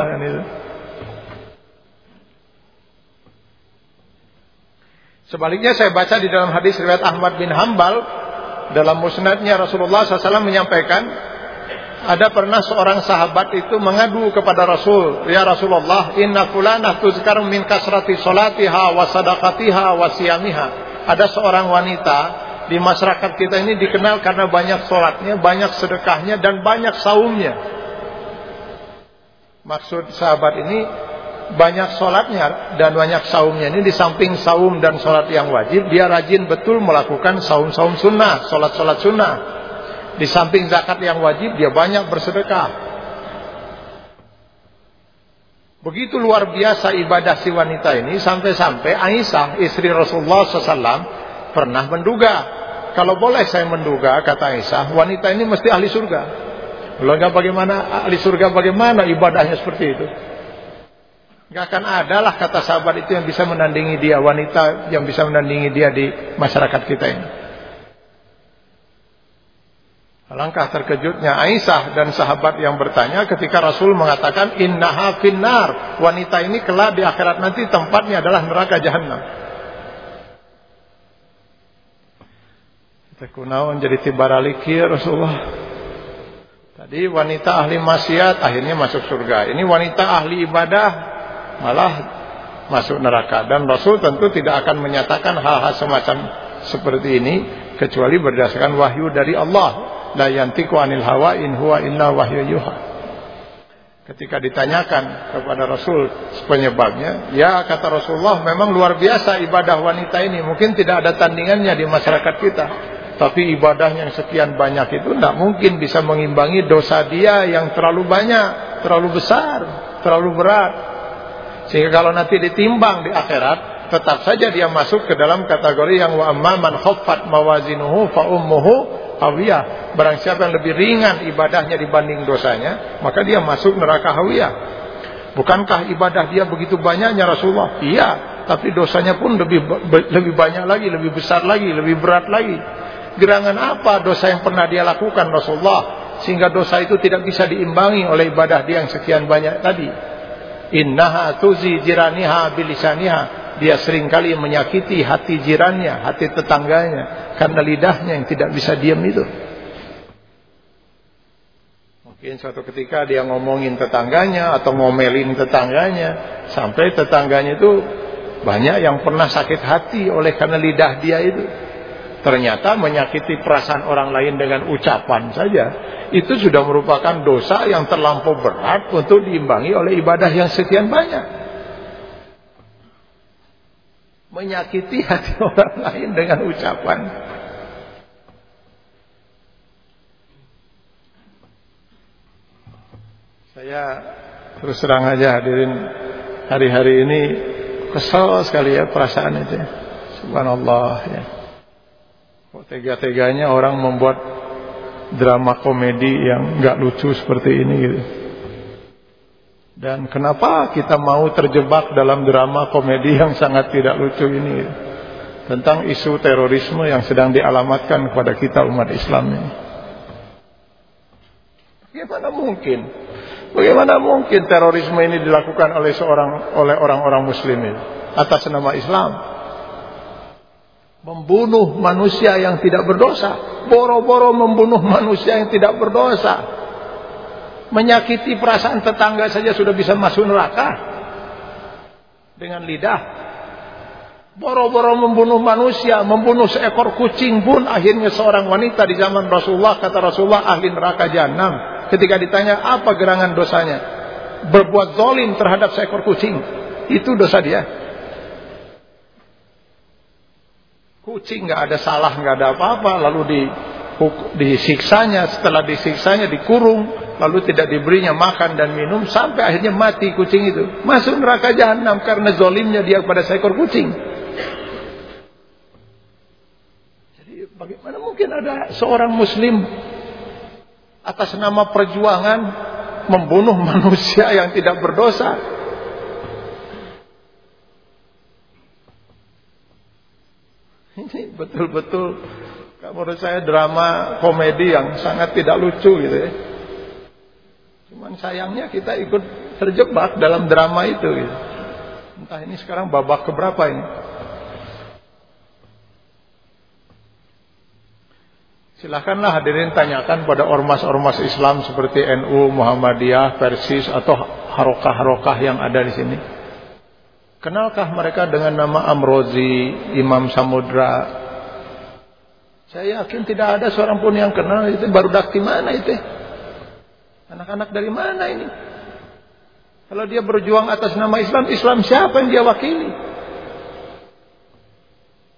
Sebaliknya saya baca di dalam hadis riwayat Ahmad bin Hambal dalam musnadnya Rasulullah SAW menyampaikan ada pernah seorang sahabat itu mengadu kepada Rasul, "Ya Rasulullah, inna fulanah tuzkar min kasrati salatiha wa sadaqatiha wa siyamiha." Ada seorang wanita di masyarakat kita ini dikenal karena banyak sholatnya, banyak sedekahnya dan banyak saumnya. Maksud sahabat ini banyak sholatnya dan banyak saumnya ini di samping saum dan sholat yang wajib dia rajin betul melakukan saum-saum sunnah sholat-sholat sunnah di samping zakat yang wajib dia banyak bersedekah begitu luar biasa ibadah si wanita ini sampai-sampai Aisyah istri Rasulullah SAW pernah menduga. Kalau boleh saya menduga kata Aisyah wanita ini mesti ahli surga. Enggak bagaimana ahli surga bagaimana ibadahnya seperti itu? Gak akan ada lah kata sahabat itu yang bisa menandingi dia wanita yang bisa menandingi dia di masyarakat kita ini. Alangkah terkejutnya Aisyah dan sahabat yang bertanya ketika Rasul mengatakan innaha finnar. Wanita ini kelak di akhirat nanti tempatnya adalah neraka jahanam. Kita kunaon jadi tibaralikir Rasulullah. Tadi wanita ahli maksiat akhirnya masuk surga. Ini wanita ahli ibadah malah masuk neraka dan Rasul tentu tidak akan menyatakan hal-hal semacam seperti ini kecuali berdasarkan wahyu dari Allah la yantiqu anil hawa in huwa illa wahyu yuha. Ketika ditanyakan kepada Rasul penyebabnya ya kata Rasulullah memang luar biasa ibadah wanita ini. Mungkin tidak ada tandingannya di masyarakat kita. Tapi ibadahnya yang sekian banyak itu tidak mungkin bisa mengimbangi dosa dia yang terlalu banyak terlalu besar terlalu berat. Sehingga kalau nanti ditimbang di akhirat, tetap saja dia masuk ke dalam kategori yang wa amma man khaffat mawazinuhu fa ummuhu hawiyah. Barang siapa yang lebih ringan ibadahnya dibanding dosanya, maka dia masuk neraka hawiyah. Bukankah ibadah dia begitu banyaknya Rasulullah? Iya, tapi dosanya pun lebih lebih banyak lagi, lebih besar lagi, lebih berat lagi. Gerangan apa dosa yang pernah dia lakukan Rasulullah sehingga dosa itu tidak bisa diimbangi oleh ibadah dia yang sekian banyak tadi? Innaha tuzi jiraniha bilisaniha. Dia sering kali menyakiti hati jirannya, hati tetangganya. Karena lidahnya yang tidak bisa diam itu. Mungkin suatu ketika dia ngomongin tetangganya atau ngomelin tetangganya. Sampai tetangganya itu banyak yang pernah sakit hati oleh karena lidah dia itu. Ternyata menyakiti perasaan orang lain dengan ucapan saja itu sudah merupakan dosa yang terlampau berat untuk diimbangi oleh ibadah yang sekian banyak. Menyakiti hati orang lain dengan ucapan. Saya terus terang aja hadirin hari-hari ini kesal sekali ya perasaan itu. Subhanallah ya. Kok tega-teganya orang membuat drama komedi yang nggak lucu seperti ini gitu. Dan kenapa kita mau terjebak dalam drama komedi yang sangat tidak lucu ini? Tentang isu terorisme yang sedang dialamatkan kepada kita umat Islam ini. Bagaimana mungkin? Bagaimana mungkin terorisme ini dilakukan oleh seorang oleh orang-orang muslim ini atas nama Islam? membunuh manusia yang tidak berdosa, boro-boro membunuh manusia yang tidak berdosa, menyakiti perasaan tetangga saja sudah bisa masuk neraka dengan lidah. Boro-boro membunuh manusia, membunuh seekor kucing pun akhirnya seorang wanita di zaman Rasulullah kata Rasulullah ahli neraka jahanam. Ketika ditanya apa gerangan dosanya, berbuat zalim terhadap seekor kucing, itu dosa dia. Kucing nggak ada salah, nggak ada apa-apa, lalu di disiksanya, setelah disiksanya dikurung, lalu tidak diberinya makan dan minum sampai akhirnya mati kucing itu. Masuk neraka jahanam karena zolimnya dia kepada seekor kucing. Bagaimana mungkin ada seorang muslim atas nama perjuangan membunuh [laughs] manusia yang tidak berdosa? Ini betul-betul menurut saya drama komedi yang sangat tidak lucu gitu ya. Cuman sayangnya kita ikut terjebak dalam drama itu gitu. Entah ini sekarang babak keberapa ini. Silahkanlah hadirin tanyakan pada ormas-ormas Islam seperti NU, Muhammadiyah, Persis atau harokah-harokah yang ada di sini. Kenalkah mereka dengan nama Amrozi, Imam Samudra? Saya yakin tidak ada seorang pun yang kenal itu baru dakti mana itu? Anak-anak dari mana ini? Kalau dia berjuang atas nama Islam, Islam siapa yang dia wakili?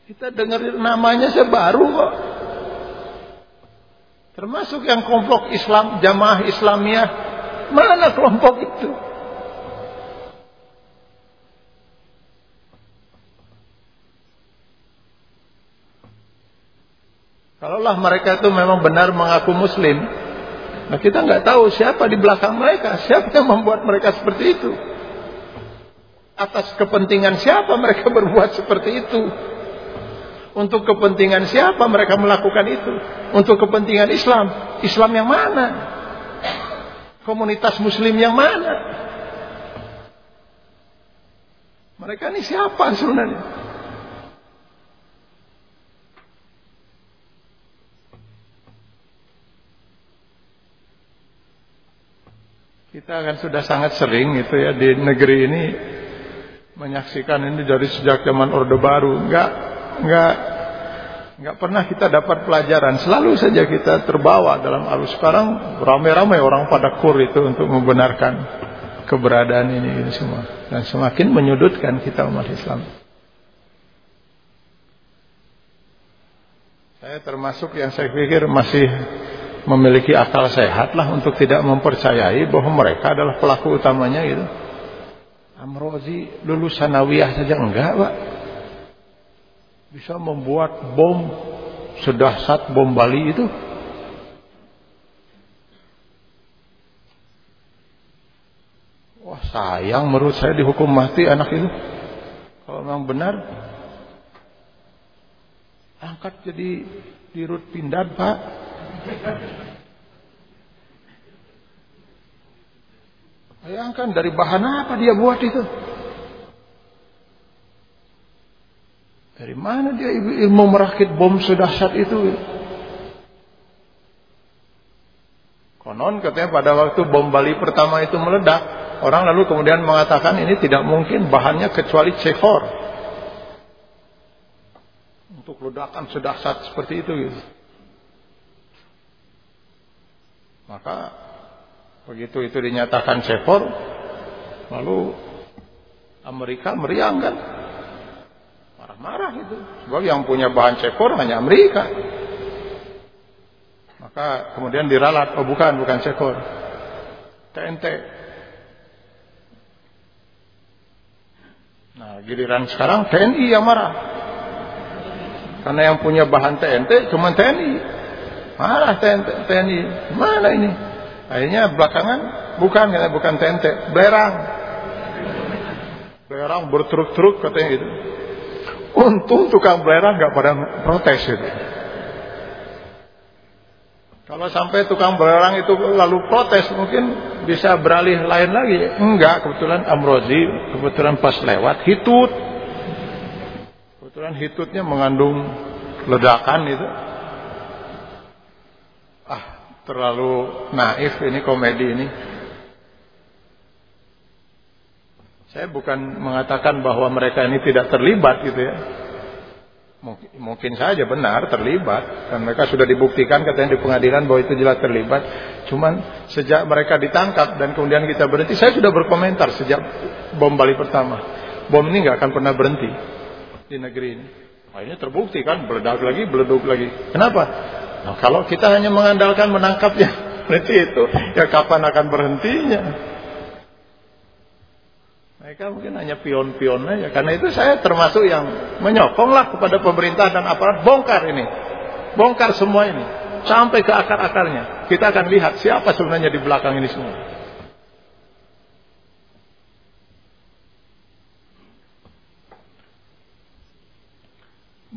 Kita dengar namanya sebaru kok. Termasuk yang kelompok Islam, jamaah Islamiyah. Mana kelompok itu? Kalaulah mereka itu memang benar mengaku muslim, nah kita nggak tahu siapa di belakang mereka, siapa yang membuat mereka seperti itu. Atas kepentingan siapa mereka [laughs] berbuat seperti itu? Untuk kepentingan siapa mereka melakukan itu? Untuk kepentingan Islam. Islam yang mana? Komunitas muslim yang mana? Mereka ini siapa sebenarnya? Kita kan sudah sangat sering itu ya di negeri ini menyaksikan ini dari sejak zaman Orde Baru. Enggak nggak nggak pernah kita dapat pelajaran. Selalu saja kita terbawa dalam arus sekarang ramai-ramai orang pada kur itu untuk membenarkan keberadaan ini, ini semua dan semakin menyudutkan kita umat Islam. Saya termasuk yang saya pikir masih memiliki akal sehat lah untuk tidak mempercayai bahwa mereka adalah pelaku utamanya gitu. Amrozi lulus sanawiyah saja enggak, Pak bisa membuat bom sedahsyat bom Bali itu? Wah sayang menurut saya dihukum mati anak itu. Kalau memang benar, angkat jadi dirut pindad pak. Bayangkan dari bahan apa dia buat itu? Dari mana dia ilmu merakit bom sedahsyat itu? Konon katanya pada waktu bom Bali pertama itu meledak, orang lalu kemudian mengatakan ini tidak mungkin bahannya kecuali C4. Untuk ledakan sedahsyat seperti itu gitu. Maka begitu itu dinyatakan C4, lalu Amerika meriang kan? Marah itu. Sebab yang punya bahan cekor hanya Amerika. Maka kemudian diralat, oh bukan, bukan cekor. TNT. Nah, giliran sekarang TNI yang marah. Karena yang punya bahan TNT cuma TNI. Marah TNI. Mana ini? Akhirnya belakangan bukan bukan TNT, belerang. Belerang bertruk-truk katanya gitu. Untung tukang belerang nggak pada protes itu. Kalau sampai tukang belerang itu lalu protes mungkin bisa beralih lain lagi. Enggak, kebetulan Amrozi kebetulan pas lewat hitut. Kebetulan hitutnya mengandung ledakan itu. Terlalu naif ini komedi ini. Saya bukan mengatakan bahwa mereka ini tidak terlibat gitu ya. Mungkin, saja benar terlibat dan mereka sudah dibuktikan katanya di pengadilan bahwa itu jelas terlibat. Cuman sejak mereka ditangkap dan kemudian kita berhenti, saya sudah berkomentar sejak bom Bali pertama. Bom ini nggak akan pernah berhenti di negeri ini. Ini terbukti kan, meledak lagi, meleduk lagi. Kenapa? Nah, kalau kita hanya mengandalkan menangkapnya, berarti itu, ya kapan akan berhentinya? Mereka mungkin hanya pion-pion aja. Karena itu saya termasuk yang menyokonglah kepada pemerintah dan aparat bongkar ini. Bongkar semua ini. Sampai ke akar-akarnya. Kita akan lihat siapa sebenarnya di belakang ini semua.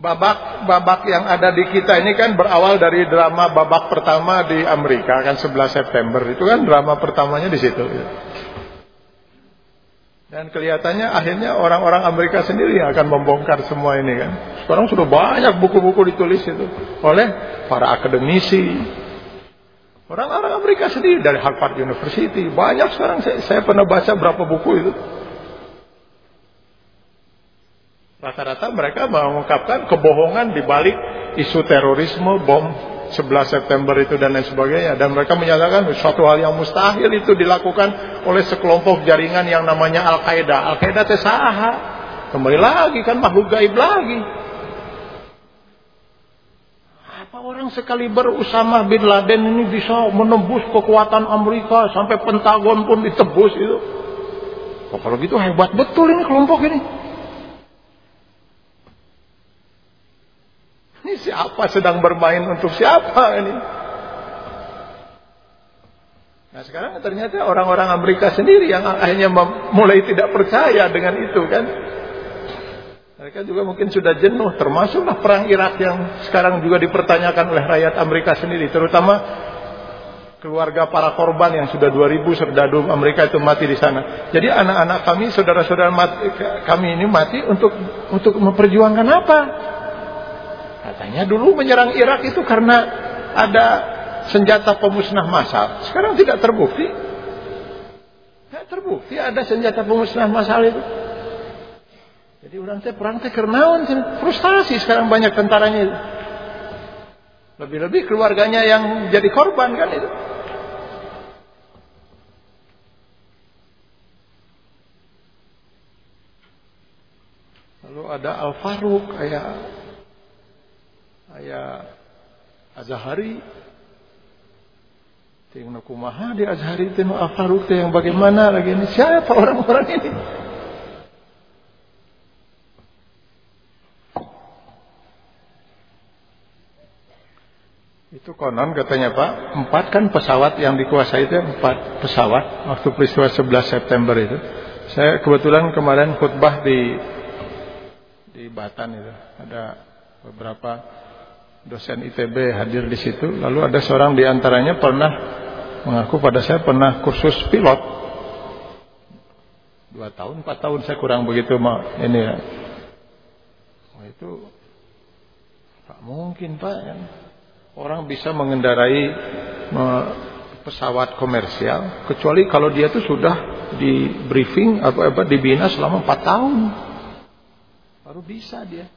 Babak-babak yang ada di kita ini kan berawal dari drama babak pertama di Amerika kan 11 September itu kan drama pertamanya di situ. Dan kelihatannya akhirnya orang-orang Amerika sendiri yang akan membongkar semua ini kan. Sekarang sudah banyak buku-buku ditulis itu oleh para akademisi. Orang-orang Amerika sendiri dari Harvard University banyak sekarang saya, saya pernah baca berapa buku itu. Rata-rata mereka mengungkapkan kebohongan di balik isu terorisme, bom 11 September itu dan lain sebagainya. Dan mereka menyatakan suatu hal yang mustahil itu dilakukan oleh sekelompok jaringan yang namanya Al-Qaeda. Al-Qaeda itu saha. Kembali lagi kan makhluk gaib lagi. Apa orang sekali Usama bin Laden ini bisa menembus kekuatan Amerika sampai Pentagon pun ditebus itu. Oh, kalau gitu hebat betul ini kelompok ini. Ini siapa sedang bermain untuk siapa ini? Nah sekarang ternyata orang-orang Amerika sendiri yang akhirnya mulai tidak percaya dengan itu kan. Mereka juga mungkin sudah jenuh termasuklah perang Irak yang sekarang juga dipertanyakan oleh rakyat Amerika sendiri. Terutama keluarga para korban yang sudah 2000 serdadu Amerika itu mati di sana. Jadi anak-anak kami, saudara-saudara kami ini mati untuk untuk memperjuangkan apa? Katanya dulu menyerang Irak itu karena ada senjata pemusnah massal. Sekarang tidak terbukti. Tidak terbukti ada senjata pemusnah massal itu. Jadi orang teh perang teh kernaon frustasi sekarang banyak tentaranya itu. Lebih-lebih keluarganya yang jadi korban kan itu. Lalu ada Al Faruq kayak aya Azhari Tengok kumaha di Azhari tengok Afaruk yang bagaimana lagi ini. Siapa orang-orang ini? Itu konon katanya Pak, empat kan pesawat yang dikuasai itu empat pesawat waktu peristiwa 11 September itu. Saya kebetulan kemarin khutbah di di Batan itu. Ada beberapa dosen ITB hadir di situ. Lalu ada seorang di antaranya pernah mengaku pada saya pernah kursus pilot. Dua tahun, empat tahun saya kurang begitu mau ini ya. Oh, itu tak mungkin pak ya. Orang bisa mengendarai pesawat komersial kecuali kalau dia itu sudah di briefing atau apa dibina selama empat tahun baru bisa dia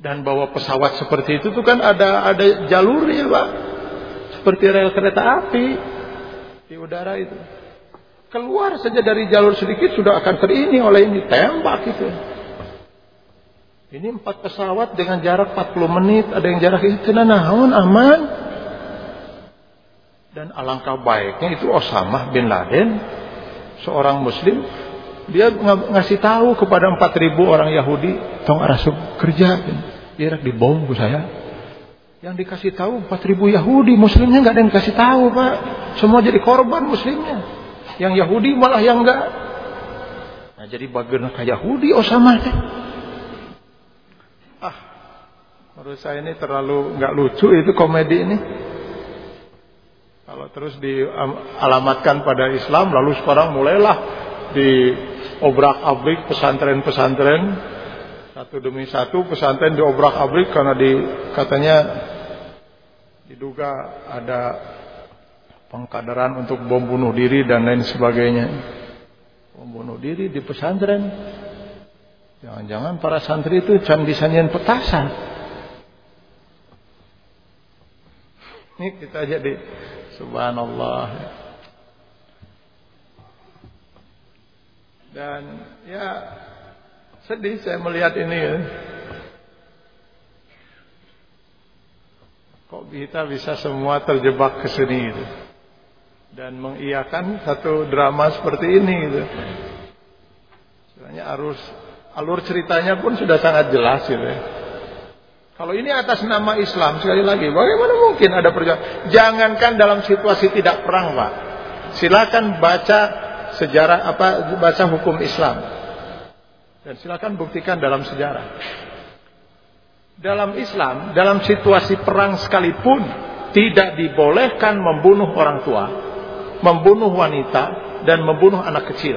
dan bawa pesawat seperti itu tuh kan ada ada jalurnya pak. Seperti rel kereta api. Di udara itu. Keluar saja dari jalur sedikit sudah akan terini oleh ini tembak itu. Ini empat pesawat dengan jarak 40 menit ada yang jarak itu. Naon aman. Dan alangkah baiknya itu Osama bin Laden seorang muslim dia ngasih tahu kepada 4000 orang Yahudi tong arasuk kerja. Irak dibom ku saya. Yang dikasih tahu 4000 Yahudi muslimnya nggak ada yang dikasih tahu Pak. Semua jadi korban muslimnya. Yang Yahudi malah yang enggak nah jadi bagian kayak Yahudi Osama teh. Ah menurut saya ini terlalu nggak lucu itu komedi ini. Kalau terus dialamatkan pada Islam lalu sekarang mulailah di obrak-abrik pesantren-pesantren satu demi satu pesantren diobrak-abrik karena di katanya diduga ada pengkaderan untuk bom bunuh diri dan lain sebagainya. Membunuh diri di pesantren. Jangan-jangan para santri itu can disanyian petasan. Ini kita jadi subhanallah. Dan ya sedih saya melihat ini ya. Kok kita bisa semua terjebak ke sini gitu. Dan mengiyakan satu drama seperti ini gitu. Sebenarnya arus alur ceritanya pun sudah sangat jelas gitu ya. Kalau ini atas nama Islam sekali lagi, bagaimana mungkin ada perjuangan? Jangankan dalam situasi tidak perang, Pak. Silakan baca sejarah apa baca hukum Islam. Dan silakan buktikan dalam sejarah. Dalam Islam, dalam situasi perang sekalipun tidak dibolehkan membunuh orang tua, membunuh wanita dan membunuh anak kecil.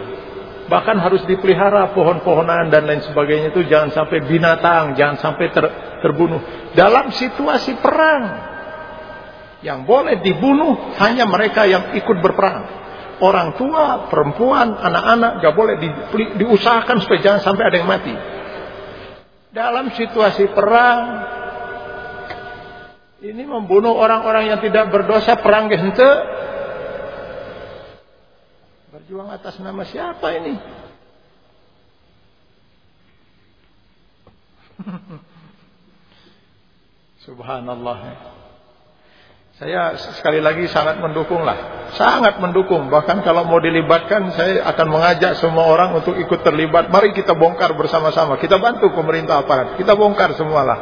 Bahkan harus dipelihara pohon-pohonan dan lain sebagainya itu jangan sampai binatang, jangan sampai ter, terbunuh. Dalam situasi perang yang boleh dibunuh hanya mereka yang ikut berperang. Orang tua, perempuan, anak-anak gak boleh di, diusahakan supaya jangan sampai ada yang mati. Dalam situasi perang ini membunuh orang-orang yang tidak berdosa perang gente. Berjuang atas nama siapa ini? [laughs] Subhanallah. Saya sekali lagi sangat mendukung lah. Sangat mendukung. Bahkan kalau mau dilibatkan saya akan mengajak semua orang untuk ikut terlibat. Mari kita bongkar bersama-sama. Kita bantu pemerintah aparat. Kita bongkar semualah.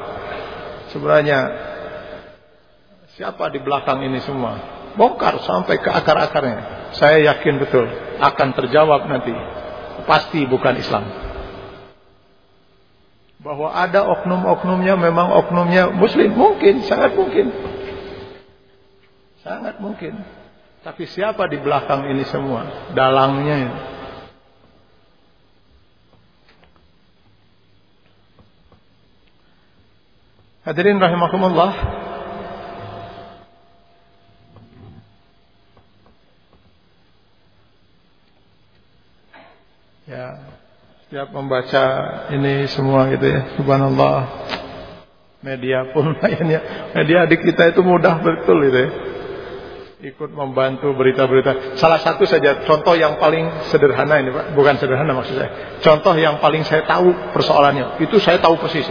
Sebenarnya siapa di belakang ini semua? Bongkar sampai ke akar-akarnya. Saya yakin betul akan terjawab nanti. Pasti bukan Islam. Bahwa ada oknum-oknumnya memang oknumnya muslim. Mungkin, sangat mungkin. Sangat mungkin. Tapi siapa di belakang ini semua? Dalangnya ini. Hadirin rahimakumullah. Ya, setiap membaca ini semua gitu ya. Subhanallah. Media pun. [laughs] Media adik kita itu mudah betul gitu ya ikut membantu berita-berita. Salah satu saja contoh yang paling sederhana ini Pak, bukan sederhana maksud saya. Contoh yang paling saya tahu persoalannya, itu saya tahu persis.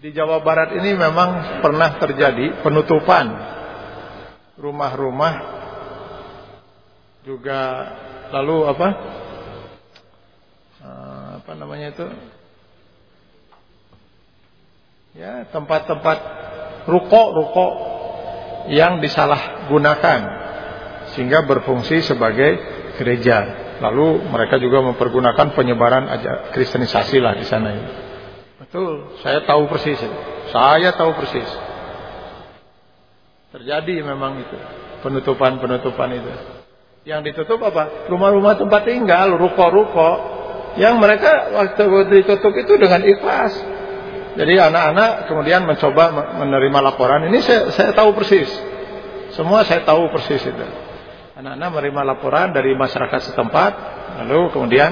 Di Jawa Barat ini memang pernah terjadi penutupan rumah-rumah juga lalu apa? Eh, apa namanya itu? Ya, tempat-tempat ruko-ruko yang disalahgunakan sehingga berfungsi sebagai gereja. Lalu mereka juga mempergunakan penyebaran kristenisasi lah di sana ini. Betul, saya tahu persis. Saya tahu persis. Terjadi memang itu penutupan-penutupan itu. Yang ditutup apa? Rumah-rumah tempat tinggal, ruko-ruko yang mereka waktu ditutup itu dengan ikhlas jadi anak-anak kemudian mencoba menerima laporan. Ini saya, saya tahu persis. Semua saya tahu persis itu. Anak-anak menerima laporan dari masyarakat setempat, lalu kemudian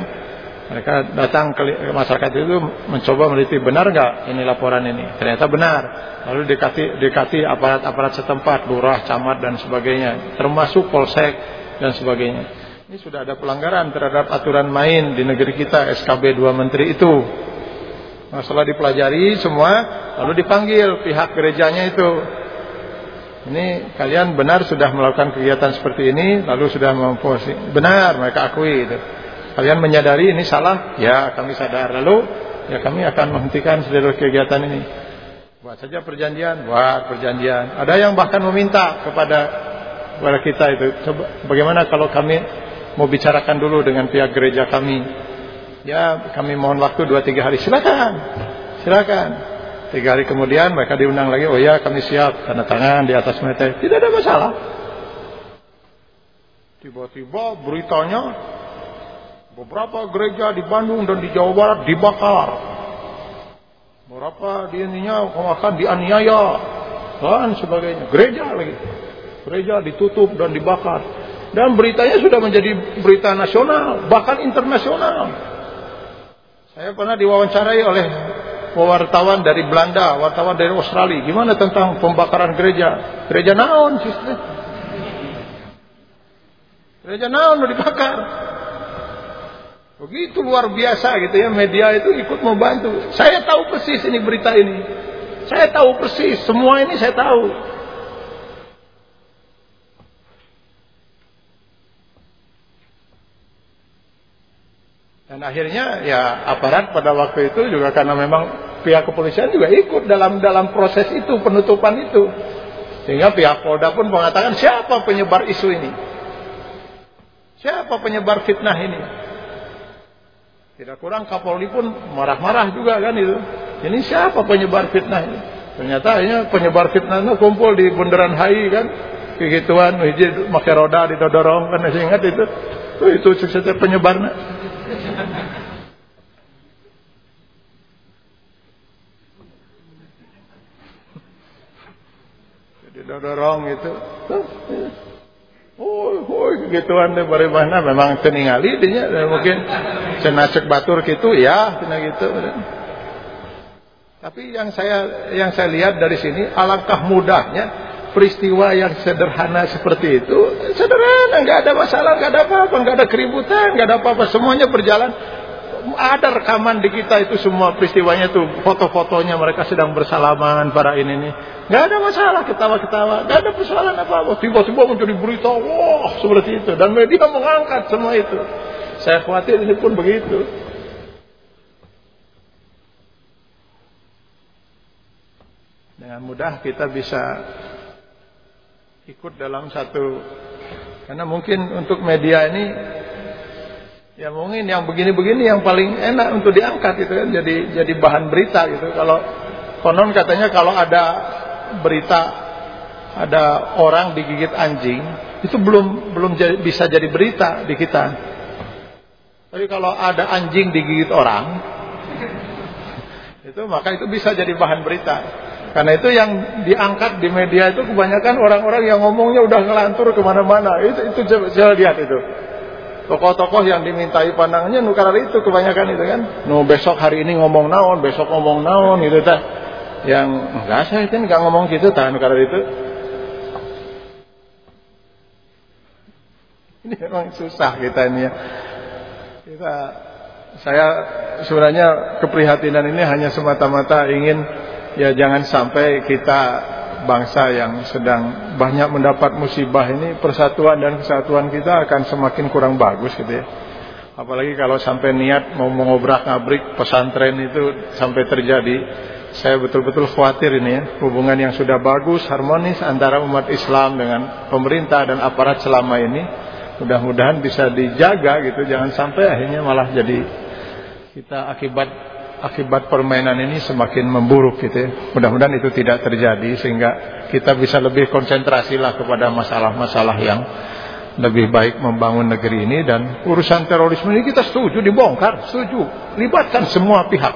mereka datang ke masyarakat itu mencoba meneliti benar nggak ini laporan ini. Ternyata benar. Lalu dekati dekati aparat-aparat setempat, lurah, camat dan sebagainya, termasuk polsek dan sebagainya. Ini sudah ada pelanggaran terhadap aturan main di negeri kita SKB 2 menteri itu. Nah, setelah dipelajari semua, lalu dipanggil pihak gerejanya itu. Ini kalian benar sudah melakukan kegiatan seperti ini, lalu sudah memposi. Benar, mereka akui itu. Kalian menyadari ini salah? Ya, kami sadar. Lalu ya kami akan menghentikan seluruh kegiatan ini. Buat saja perjanjian, buat perjanjian. Ada yang bahkan meminta kepada kepada kita itu, coba bagaimana kalau kami mau bicarakan dulu dengan pihak gereja kami Ya kami mohon waktu dua tiga hari. Silakan. Silakan. Tiga hari kemudian mereka diundang lagi. Oh ya kami siap. Tanda tangan di atas meter tidak ada masalah. Tiba-tiba beritanya beberapa gereja di Bandung dan di Jawa Barat dibakar. Beberapa di ininya akan dianiaya dan sebagainya. Gereja lagi. Gereja ditutup dan dibakar. Dan beritanya sudah menjadi berita nasional, bahkan internasional. Saya pernah diwawancarai oleh wartawan dari Belanda, wartawan dari Australia. Gimana tentang pembakaran gereja? Gereja naon, sister? Gereja naon dibakar? Begitu luar biasa gitu ya, media itu ikut membantu. Saya tahu persis ini berita ini. Saya tahu persis, semua ini saya tahu. Dan akhirnya ya aparat pada waktu itu juga karena memang pihak kepolisian juga ikut dalam dalam proses itu penutupan itu. Sehingga pihak Polda pun mengatakan siapa penyebar isu ini? Siapa penyebar fitnah ini? Tidak kurang Kapolri pun marah-marah juga kan itu. Ini siapa penyebar fitnah ini? Ternyata ini penyebar fitnah itu kumpul di bundaran HI kan. Begituan, hiji pakai roda didodorong kan masih ingat itu. Itu, itu penyebarnya. Jadi dorong gitu. Oh, oh gituan deh bagaimana memang teningali dinya mungkin cenacek batur gitu ya cenah gitu. Tapi yang saya yang saya lihat dari sini alangkah mudahnya peristiwa yang sederhana seperti itu sederhana nggak ada masalah nggak ada apa-apa nggak ada keributan nggak ada apa-apa semuanya berjalan. Ada rekaman di kita itu semua peristiwanya itu foto-fotonya mereka sedang bersalaman para ini nih nggak ada masalah ketawa-ketawa nggak ada persoalan apa-apa. Tiba-tiba menjadi berita wah seperti itu. Dan media mengangkat semua itu. Saya khawatir ini pun begitu. Dengan mudah kita bisa ikut dalam satu. Karena mungkin untuk media ini ya mungkin yang begini-begini yang paling enak untuk diangkat itu kan jadi jadi bahan berita gitu. Kalau konon katanya kalau ada berita ada orang digigit anjing itu belum belum jadi, bisa jadi berita di kita. Tapi kalau ada anjing digigit orang [laughs] itu maka itu bisa jadi bahan berita karena itu yang diangkat di media itu kebanyakan orang-orang yang ngomongnya udah ngelantur ke mana-mana. Itu itu saya lihat itu. Tokoh-tokoh yang dimintai pandangannya nukar itu kebanyakan itu kan. No besok hari ini ngomong naon, besok ngomong naon gitu ta. Yang enggak saya itu enggak ngomong gitu ta nukar itu. Ini memang susah kita ini ya. Kita saya sebenarnya keprihatinan ini hanya semata-mata ingin ya jangan sampai kita bangsa yang sedang banyak mendapat musibah ini persatuan dan kesatuan kita akan semakin kurang bagus gitu ya. Apalagi kalau sampai niat mau mengobrak-abrik pesantren itu sampai terjadi, saya betul-betul khawatir ini ya, hubungan yang sudah bagus, harmonis antara umat Islam dengan pemerintah dan aparat selama ini, mudah-mudahan bisa dijaga gitu, jangan sampai akhirnya malah jadi kita akibat akibat permainan ini semakin memburuk gitu ya. Mudah-mudahan itu tidak terjadi sehingga kita bisa lebih konsentrasi lah kepada masalah-masalah yang lebih baik membangun negeri ini dan urusan terorisme ini kita setuju dibongkar, setuju. Libatkan semua pihak.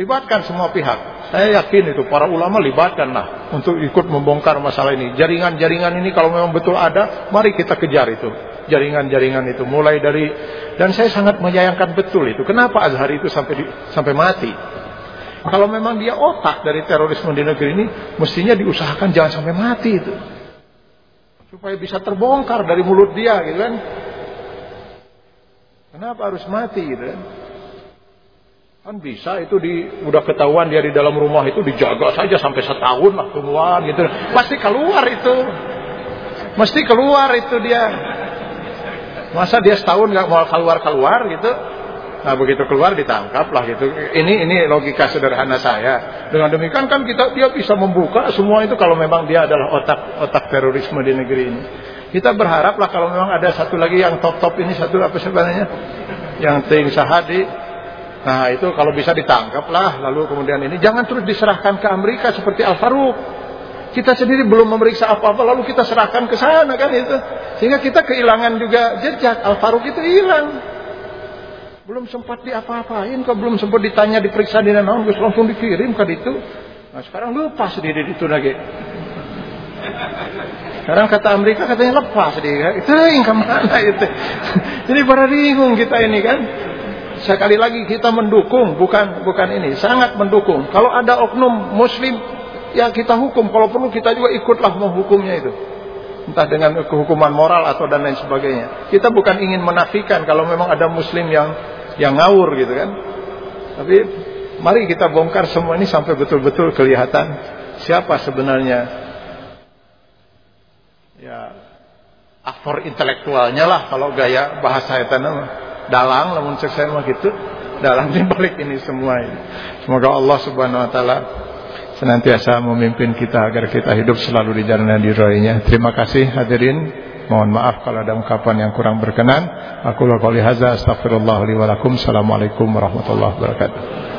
Libatkan semua pihak. Saya yakin itu para ulama libatkanlah untuk ikut membongkar masalah ini. Jaringan-jaringan ini kalau memang betul ada, mari kita kejar itu. Jaringan-jaringan itu mulai dari dan saya sangat menyayangkan betul itu. Kenapa Azhar itu sampai di, sampai mati? Kalau memang dia otak dari terorisme di negeri ini mestinya diusahakan jangan sampai mati itu. Supaya bisa terbongkar dari mulut dia gitu kan? Kenapa harus mati gitu kan kan bisa itu di udah ketahuan dia di dalam rumah itu dijaga saja sampai setahun lah keluar gitu pasti keluar itu mesti keluar itu dia Masa dia setahun nggak mau keluar-keluar gitu? Nah begitu keluar ditangkap lah gitu. Ini ini logika sederhana saya. Dengan demikian kan kita dia bisa membuka semua itu kalau memang dia adalah otak otak terorisme di negeri ini. Kita berharap lah kalau memang ada satu lagi yang top top ini satu apa sebenarnya yang ting sahadi. Nah itu kalau bisa ditangkap lah lalu kemudian ini jangan terus diserahkan ke Amerika seperti Al Farouk. Kita sendiri belum memeriksa apa-apa lalu kita serahkan ke sana kan itu. Sehingga kita kehilangan juga jejak. Al Faruq itu hilang. Belum sempat diapa-apain kok belum sempat ditanya diperiksa di naon langsung dikirim ke itu. Nah sekarang lepas di itu lagi. Sekarang kata Amerika katanya lepas dia. Itu yang ke mana itu? Jadi pada bingung kita ini kan. Sekali lagi kita mendukung, bukan bukan ini, sangat mendukung. Kalau ada oknum Muslim, ya kita hukum. Kalau perlu kita juga ikutlah menghukumnya itu. Entah dengan kehukuman moral atau dan lain sebagainya. Kita bukan ingin menafikan kalau memang ada Muslim yang yang ngawur gitu kan. Tapi mari kita bongkar semua ini sampai betul-betul kelihatan siapa sebenarnya ya aktor intelektualnya lah kalau gaya bahasa itu dalang namun saya mah gitu dalang di balik ini semua ini. Semoga Allah Subhanahu wa taala senantiasa memimpin kita agar kita hidup selalu di jalan yang dirainya. Terima kasih hadirin. Mohon maaf kalau ada ungkapan yang kurang berkenan. Aku lakukan wa lakum. Assalamualaikum warahmatullahi wabarakatuh.